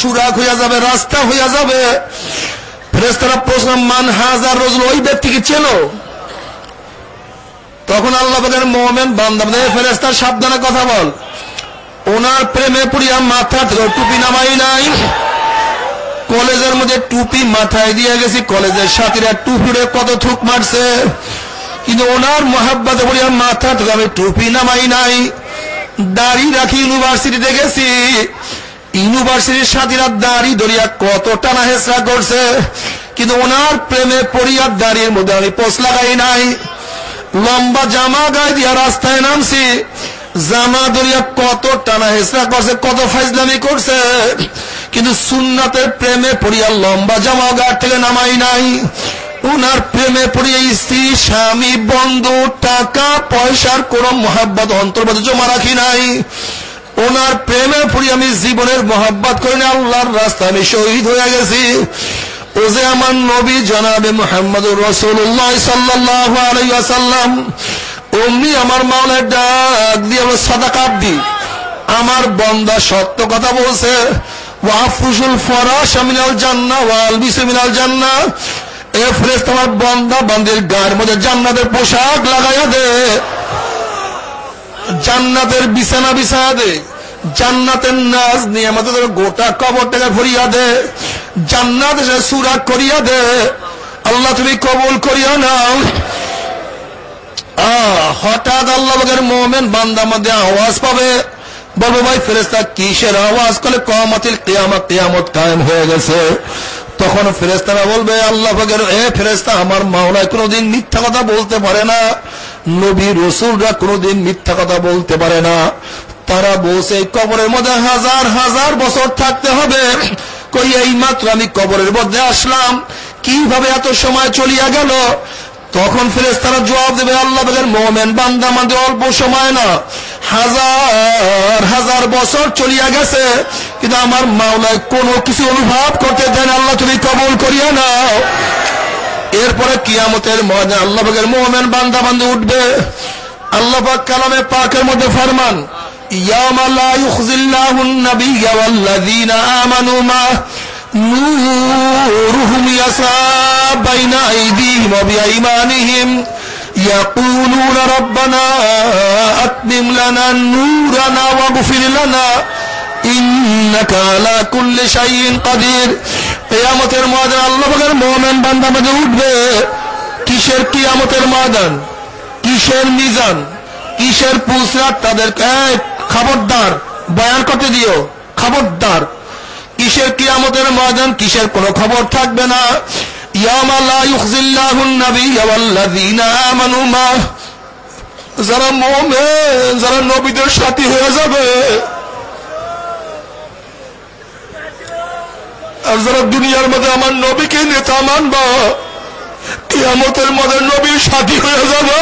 সুরাক হইয়া যাবে, রাস্তা হইয়া যাবে ফেরেস্তারা প্রশ্ন, মান হাজার রোজ ওই ব্যক্তিকে চেনো? তখন আল্লাহ পাকের মোহামেন বান্দাবদের ফেরেস্তার সাবধানে কথা বল। ওনার প্রেমে পুরিয়া মাথা টুপি নামাই নাই। কলেজের মধ্যে টুপি মাথায় দিয়ে গেছি, কলেজের সাথীরা টুপিরে কত থুক মারছে। কিন্তু ওনার মহাব্বাতে পড়িয়া মাথা আমি টুপি নামাই নাই। দাড়ি রাখি ইউনিভার্সিটিতে গেছি। ইউনিভার্সিটির সাথীরা দাড়ি ধরিয়া কত টানা হেসরা করছে। কিন্তু ওনার প্রেমে পড়িয়া দাড়ির মধ্যে আমি পোষ লাগাই নাই। লম্বা জামা গায়ে দিয়া রাস্তায় নামছি। জামা দরিয়া কত টানা হেসরা করছে, কত ফাইজলামি করছে। কিন্তু সুন্নাতের প্রেমে পড়িয়া লম্বা জামা গাড় থেকে নামাই নাই। উনার প্রেমে পড়িয়া স্ত্রী, স্বামী, বন্ধু, টাকা, পয়সার কোন মহাব্বত অন্তর্বাদ জমা রাখি নাই। ওনার প্রেমে পড়ি আমি জীবনের মহাব্বত করে আল্লাহর রাস্তা আমি শহীদ হয়ে গেছি। ও যে আমার নবী জনাবে মোহাম্মদ রসুল্লাহ সাল্লাহ অমনি আমার মাওলার ডাক দিয়ে আমার সাদা দি আমার বন্দা সত্য কথা বলছে ওয়াফুসুল ফরাস মিনাল জান্না ওয়াল বিসমিনাল জান্না এ ফ্রেস তোমার বন্দা, বন্দির গায়ের মধ্যে জান্নাতের পোশাক লাগাইয়া দে। জান্নাতের বিছানা বিছায়া দে। জান্নাতের নাজ নিয়ে আমাদের গোটা কবরটাকে ভরিয়া দে। জান্নাত সুরাক করিয়া দে। আল্লাহ তুমি কবুল করিয়া নাও। হঠাৎ আল্লাহ মোমেন বান্দা মধ্যে আওয়াজ পাবে। বলব, ভাই ফেরেস্তা কিসের আওয়াজ? করে কমাতিল কেয়ামত কেয়ামত কায়েম হয়ে গেছে। তখন ফেরেস্তারা বলবে, আল্লাহ এ ফেরেস্তা আমার মাওলায় কোনোদিন মিথ্যা কথা বলতে পারে না। নবী রসুলরা কোনোদিন মিথ্যা কথা বলতে পারে না। তারা বসে কবরের মধ্যে হাজার হাজার বছর থাকতে হবে। কই এই মাত্র আমি কবরের মধ্যে আসলাম। কীভাবে এত সময় চলিয়া গেল? তখন ফেরেস তারা জবাব দেবে, আল্লাহ বলেন মোমেন বান্দা আমাদের অল্প সময় না। হাজার হাজার বছর চলিয়া গেছে কিন্তু আমার মাওলায় কোনো কিছু অনুভব করতে দেন আল্লাহ তুমি কবল করিয়া নাও এরপরে কিয়ামতের মজা আল্লাহ বাগের মোহামেন বান্দা বান্ধে উঠবে আল্লাহ পাক কালামে পাকের মধ্যে ফরমান يوم لا يخزي الله النبي والذين آمنوا معه نورهم يسعى بين أيديهم وبأيمانهم يقولون ربنا أتمم لنا نورنا واغفر لنا ইন্নাকা আলা কুল্লি শাইইন কাদির কিয়ামতের ময়দান আল্লাহ পাকের মুমিন বান্দা মধ্যে উঠবে কিসের কিয়ামতের ময়দান কিসের মিজান কিসের পুলসরাত তাদের খবরদার বয়ান করতে দিও খবরদার কিসের কিয়ামতের ময়দান কিসের কোনো খবর থাকবে না ইয়ামা লা ইউখজিল্লাহুন নবী ওয়াল্লাযীনা আমানু মা যারা মুমিন, যারা নবীদের সাথী হয়ে যাবে। আর যারা দুনিয়ার মধ্যে আমার নবীকে নেতা মানবা, কিয়ামতের মধ্যে নবীর সাথী হয়ে যাবা।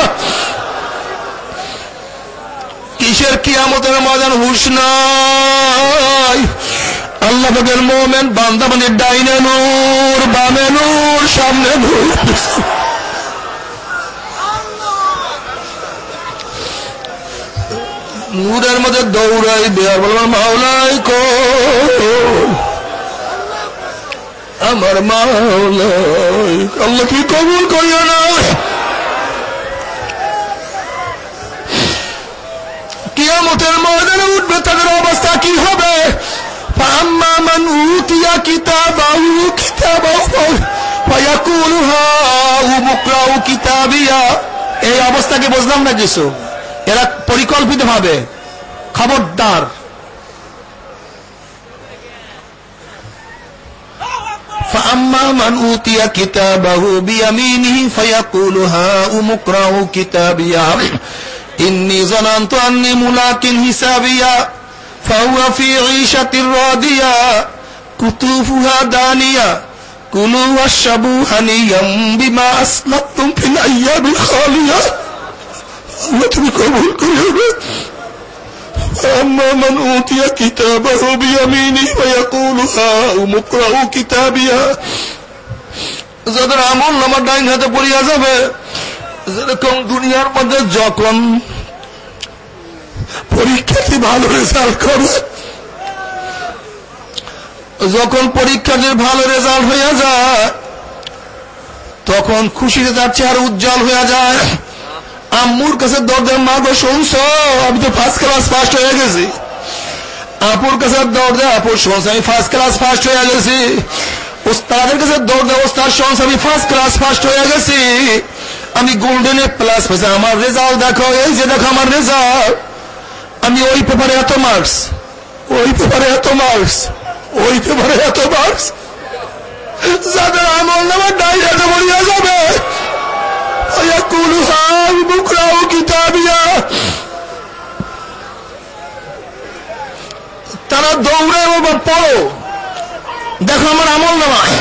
কিসের কিয়ামতের মজার হুশ নাই। আল্লাহ পাকের মোমেন, বান্দা মানে ডাইনে নূর, বামে নূর, সামনে নূর। নূরের মধ্যে দৌড়াই দেয়ার বলবার মাওলাই কো আমার মাওলাই, আল্লাহ কি কবুল করিও না? কিয়ামতের ময়দানে উঠবে, তাদের অবস্থা কি হবে? فأما من أوتي كتابه كتابه فيقول هاؤم اقرأوا كتابيا এই অবস্থাকে বুঝলাম না কিছু এরা পরিকল্পিতভাবে খবরদার فأما من أوتي كتابه بيمينه فيقول هاؤم اقرأوا كتابيا إني ظننت أني ملاك حسابيا فهو في عيشة راضية كتوفها دانية كلوا واشربوا هنيا بما أسلفتم في الأيام الخالية الله তুমি কবুল করে فأما من أوتي كتابه بيمينه فيقول هاؤم اقرأوا كتابيا যাদের আমল আমার ডাইন হাতে পড়িয়া যাবে যেরকম দুনিয়ার মধ্যে যখন পরীক্ষাতে ভালো রেজাল্ট করে যখন পরীক্ষাতে ভালো রেজাল্ট হইয়া যায়, তখন খুশিতে তার চেহারা উজ্জ্বল হইয়া যায়। আম্মুর কাছে দরজার মা গো শুনছ, আমি তো ফার্স্ট ক্লাস ফার্স্ট হয়ে গেছি। আপুর কাছে দরজা আপুর শুনছ, আমি ফার্স্ট ক্লাস ফার্স্ট হয়ে গেছি। ওস্তাদের কাছে দরজা ওস্তাদ শুনছ, আমি ফার্স্ট ক্লাস ফার্স্ট হয়ে গেছি। আমি গোল্ডেন প্লাস পেয়েছি। আমার রেজাল্ট দেখো, এই যে দেখো, আমার রেজাল্ট আমি ওই পেপারে এত মার্কস ওই পেপারে এত মার্কস ওই পেপারে এত মার্কস যাদের আমল নামার ডাইরাতে বলিয়া যাবে। তারা দৌড়ে পড়ো। দেখো আমার আমল নামায়।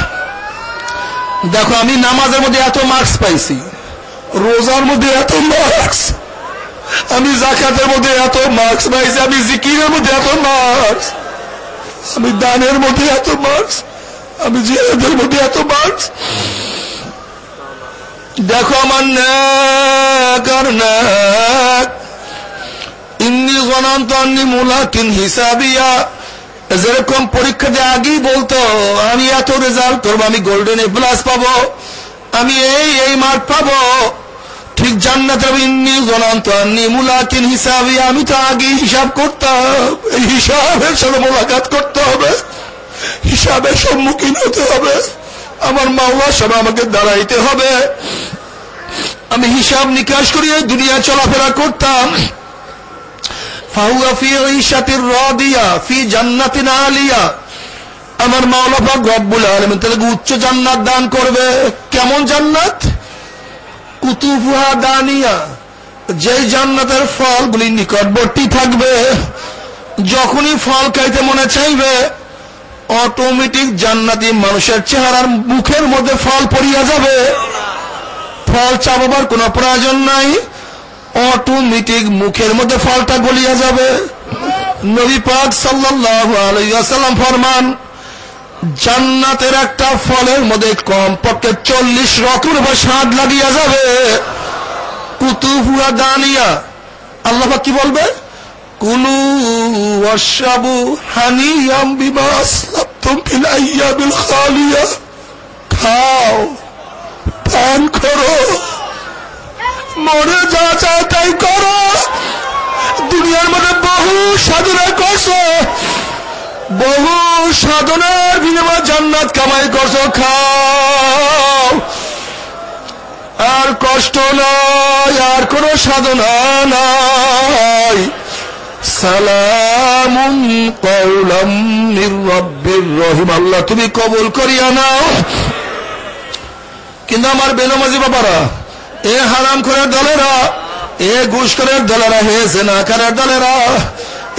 দেখো আমি নামাজের মধ্যে এত মার্কস পাইছি। রোজার মধ্যে এত মার্কস আমি জাকাতের মধ্যে এত মার্কস পাইছি, আমি জিকিরের মধ্যে এত মার্কস আমি দানের মধ্যে এত মার্কস আমি জিহাদের মধ্যে এত মার্কস দেখো আমার নাকার নাক। ইন্নি আন্নি মুলাকিন হিসাবিয়া। যেরকম পরীক্ষা দিয়ে আগেই বলতো, আমি এত রেজাল্ট করব, আমি গোল্ডেন এ প্লাস পাবো, আমি এই এই মার্ক পাবো। ঠিক জান্নাত হিসাবি আমি তো আগেই হিসাব করতাম। এই হিসাবের সাথে মোলাকাত করতে হবে। হিসাবের সম্মুখীন হতে হবে। আমার মাওলার সব আমাকে দাঁড়াইতে হবে। আমি হিসাব নিকাশ করিয়ে দুনিয়া চলাফেরা করতাম। আমার মাওলা রব্বুল আলম তাদেরকে উচ্চ জান্নাত দান করবে। কেমন জান্নাত? কুতুফুহা দানিয়া যেই জান্নাতের ফলগুলি নিকটবর্তী থাকবে, যখনই ফল খাইতে মনে চাইবে অটোমেটিক জান্নাতি মানুষের চেহারার মুখের মধ্যে ফল পড়িয়া যাবে। ফল চাবার কোনো প্রয়োজন নাই অটোমেটিক মুখের মধ্যে ফলটা গলিয়া যাবে। নবী পাক সাল্লাম ফরমান জান্নাতের একটা ফলের মধ্যে কম পক্ষে চল্লিশ রকম স্বাদ লাগিয়া যাবে। কুতুফুয়া দানিয়া। আল্লাহ কি বলবে? কুলু ওয়াশরাবু হানিয়াম খাও, পান করো। মরে যা চায় তাই করো। দুনিয়ার মধ্যে বহু সাধনা করছ। বহু সাধনার বিনিময় জান্নাত কামাই করছ, খাও। আর কষ্ট নয় আর কোন সাধনা নাই। সালামুন কৌলম নির্রব্বির রহিম। আল্লাহ, তুমি কবুল করিয়া নাও। কিন্তু আমার বেনমাজি বাবারা, এ হারাম করার দলেরা, এ ঘুষ করার দলেরা, হে জেনাকারের দলেরা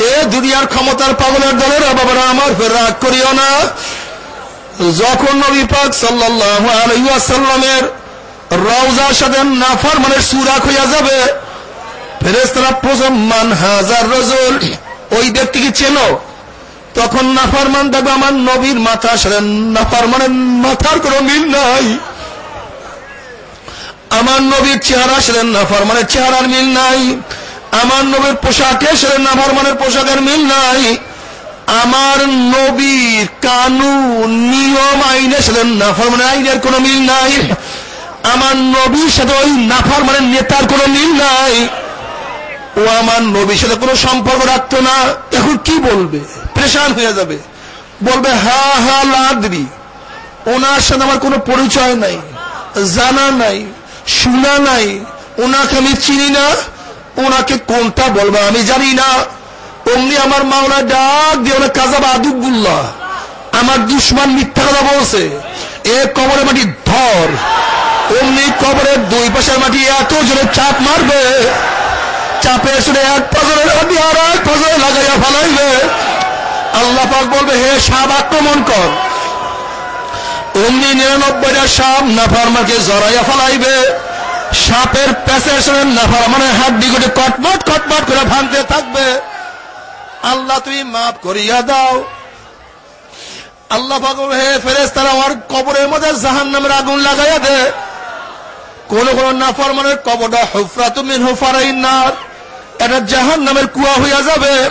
এ দুনিয়ার ক্ষমতার পাগলের দলেরা বাবারা আমার রাগ করিও না। যখন নবী পাক সাল্লাল্লাহু আলাইহি ওয়াসাল্লামের রওজার সাথে নাফার মানে সুরাক হইয়া যাবে, ফেরেশতারা প্রথম, মান হাজার রজুল, ওই ব্যক্তিকে চেনো। তখন নাফারমান দেখবে আমার নবীর মাথা সাথে নাফারমানের মাথার কোনো মিল নাই। আমার নবীর চেহারা সেদিন নাফরমানের চেহারার মিল নাই। আমার নবীর পোশাকে সেদিন নাফরমানের পোশাকের মিল নাই। আমার নবীর কানুন, নিয়ম, আইনে সেদিন নাফরমানের আইনের কোনো মিল নাই। আমার নবীর সাথে ওই নাফরমানের নেতার কোনো মিল নাই। ও আমার নবীর সাথে কোনো সম্পর্ক রাখতো না। এখন কি বলবে? প্রেশান হয়ে যাবে। বলবে, হা হা লাদ্রি ওনার সাথে আমার কোনো পরিচয় নাই, জানা নাই, শোনা নাই। ওনাকে আমি চিনি না। ওনাকে কোনটা বলব আমি জানি না। অমনি আমার মাওলা ডাক দিয়ে ওনার কাজাব আদুবুল্লাহ। আমার দুশ্মান মিথ্যা কথা বলছে। এ কবরের মাটি ধর। অমনি কবরের দুই পাশের মাটি এত জোরে চাপ মারবে। চাপে শুনে এক পাজরের হাতি আর এক পাজরে লাগাইয়া ফেলাইবে। আল্লাহ পাক বলবে, হে সাপ আক্রমণ কর। অমনি নিরানব্বইটা সাপ নাফারমাকে জড়াইয়া ফেলাইবে। সাপের প্যাসের সঙ্গে নাফার মানে হাড্ডি গুটি কটমট কটমট করে ভাঙতে থাকবে। আল্লাহ তুমি মাফ করিয়া দাও। আল্লাহ বলবে, হে ফেরেস তারা আমার কবরের মধ্যে জাহান নামের আগুন লাগাইয়া দে। কোন কোন নাফরমানের কবরটা হুফরা তুমি হুফারাই না এটা জাহান নামের কুয়া হইয়া যাবে।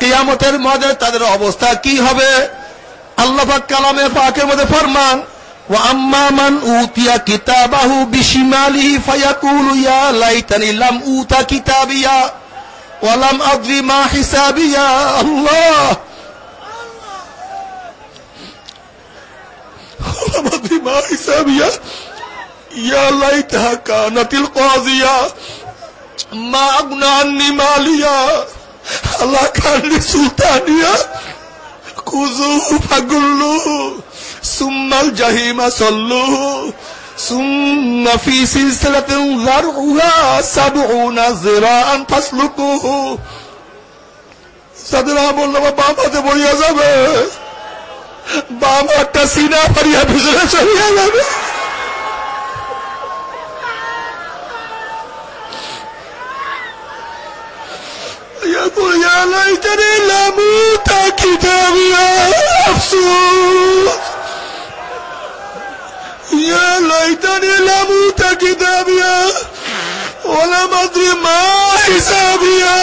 কিয়ামতের মধ্যে তাদের অবস্থা কি হবে? আল্লাহ কালামে পাকের মধ্যে ফরমান وأما من أوتي كتابه بشماله فيقول يا ليتني لم أوت كتابيا ولم أدري ما حسابيا. الله. ولم أدري ما حسابيا. يا ليتها كانت القاضية. ما أغنى عني ماليا. الله كان سلطانيا خذوه فقلوه. ثم الجحيم صلوه ثم في سلسلة ذرعها سبعون ذراعا فاسلكوه সাদরা বললো বাম হাতে বইয়া যাবে বাম হাতটা সিনা ফারিয়া ভিতরে চলিয়া যাবে يقول يا ليتني لم اوت كتابيا افسوس يا ليتني لم اوت كتابيا ولم ادري ما حسابيا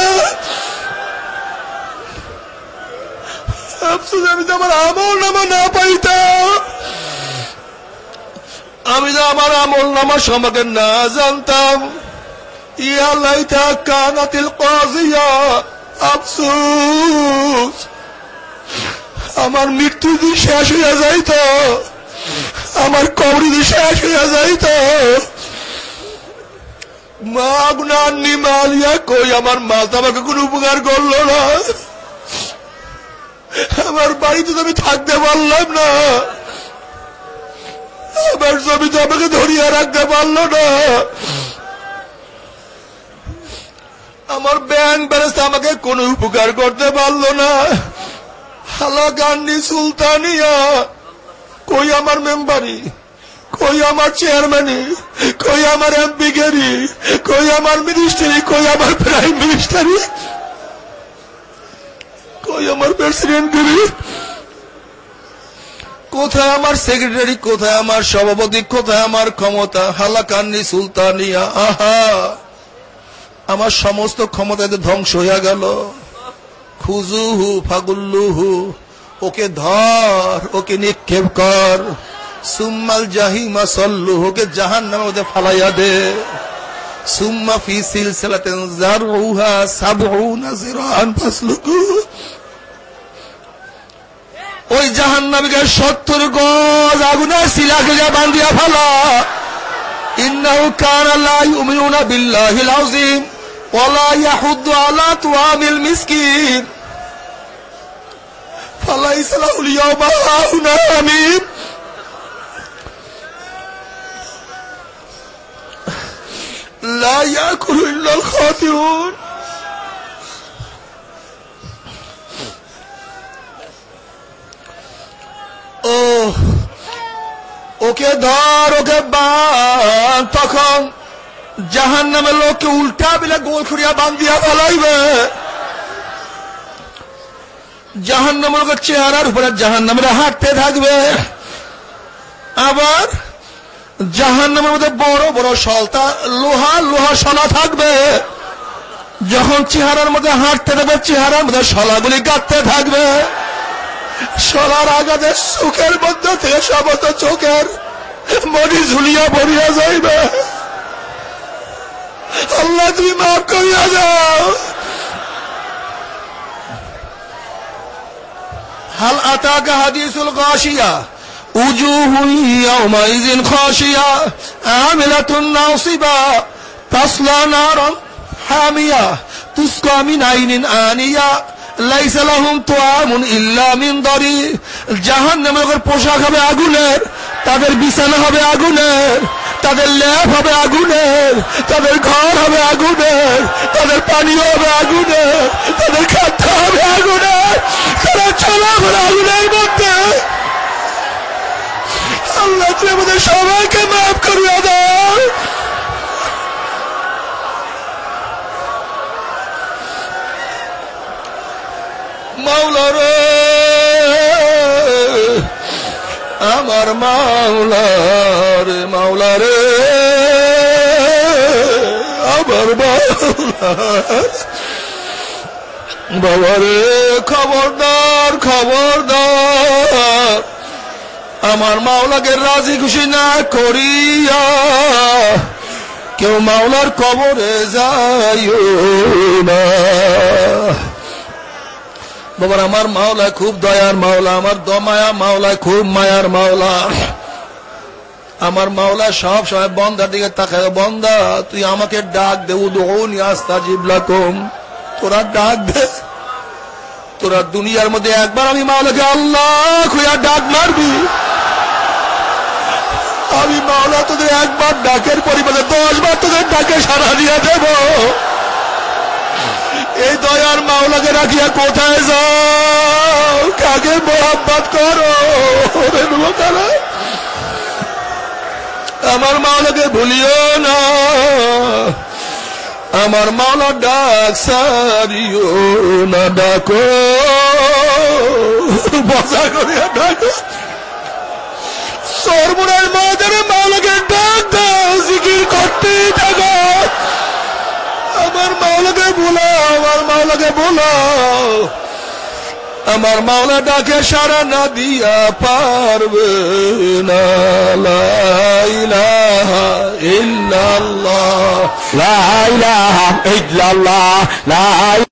আফসোস আমি তো আমার আমল নামা না পাইতাম আমি তো আমার আমল নামা সম্পর্কে না জানতাম ইয়া লাইতা কানাতিল কাজিয়া আফসোস আমার মৃত্যু দিন শেষ হইয়া যাইত আমার কবরি শেষ হইয়া যাইত আমার কোনো উপকার করল না। আমার বাড়িতে তো আমি থাকতে পারলাম না। আমার আমাকে ধরিয়া রাখতে পারল না। আমার ব্যাংক ব্যালেন্স আমাকে কোনো উপকার করতে পারল না। হালাকান্নি সুলতানিয়া কই আমার মেম্বারি? কই আমার চেয়ারম্যানি কই আমার এমপি গেরি কই আমার মিনিস্টারি কই আমার প্রাইম মিনিস্টারি কই আমার প্রেসিডেন্ট গিরি কোথায় আমার সেক্রেটারি? কোথায় আমার সভাপতি? কোথায় আমার ক্ষমতা? হালাকান্নি সুলতানিয়া আহা! আমার সমস্ত ক্ষমতা ধ্বংস হইয়া গেল। খুজুহু, ফাগুল্লুহু। ওকে ধর, ওকে নিক্ষেপ কর। সুম্মাল জাহিমা সল্লু, ওকে জাহান নামে ওদের ফালাইয়া দে। সুম্মা ফি সিলসিলাতিন যারউহা সাবউনা জিরান ফাসলুকু। ওই জাহান্নামীকে সত্তর গজ আগুনের শিলাকে যা বান্ধিয়া ফেলা। ইন্নাহু কানা লা ইউমিনুনা বিল্লাহিল ইয়াহুদ্দু আলা তুআমিল মিসকিন। ফালাইসা লাহুল ইয়াওমা হাউনা হামীম لا يأكل إلا الخاطئون ও ওকে ধর ওকে বান তখন জাহান নামে লোককে উল্টা বিলে গোল খুঁড়িয়া বান্ধিয়া ফেলাইবে জাহান নামের লোকের চেহারার উপরে জাহান নামের হাঁটতে থাকবে। আবার জাহান নামের মধ্যে বড় বড় সলতা লোহা লোহা সলা থাকবে। যখন চেহারার মধ্যে হাঁটতে থাকবে, চেহারার মধ্যে সলাগুলি কাটতে থাকবে। সলার আগাতে চোখের মধ্যে থেকে সমস্ত চোখের মনি ঝুলিয়া পড়িয়া যাইবে। আল্লাহ তুমি মাফ করিয়া যাও। হাল আতাকা হাদিসুল গাশিয়া وجوه يومئذ خاشية عاملة ناصبة تصلى نارا حامية تسقى من عين آنية লাইসা লাহুম তোয়ামুন ইল্লা মিন দরি জাহান্নামের পোশাক হবে আগুনের তাদের বিছানা হবে আগুনের তাদের ল্যাব হবে আগুনের, তাদের ঘর হবে আগুনের, তাদের পানীয় হবে আগুনের, তাদের খাদ্য হবে আগুনের তারা চলাফেরা আগুনের মধ্যে। আল্লাহ তুমি আমাদের সবাইকে মাফ করিয়া দাও। মাওলার। আমার মাওলার, মাওলারে। আমার মাওলা বাবারে, খবরদার খবরদার। আমার মাওলাকে রাজি খুশি না করিয়া কেউ মাওলার কবরে যাইও না। বাবার আমার মাওলা খুব দয়ার মাওলা, আমার দমায়া মাওলা খুব মায়ার মাওলা। আমার মাওলা সব সময় বন্দার দিকে তাকায়, বন্দা, তুই আমাকে ডাক দে উদৌনি আস্তা জিবলাকুম। তোরা ডাক দে। তোরা দুনিয়ার মধ্যে একবার আমি মাওলাকে আল্লাহ খুঁয়া ডাক মারবি। আমি মাওলা তোদের একবার ডাকের পরিমাণে দশ বার তোদের ডাকে সারা দিয়ে দেব। এই দয়ার মাওলাকে রাখিয়া কোথায় যাও? কাকে মোহাম্মত করো? আমার মাওলাকে ভুলিও না। আমার মাওলা ডাক সারিও না, ডাকো। বসা করিয়া ডাকো। সর্বনার মাদের মাওলাকে ডাক দাও, জিকির করতেই থাকো। আমার মাওলাকে বোলা আমার মাওলাকে বোলা আমার মাওলা ডাকে সারা না দিয়া পারবে না।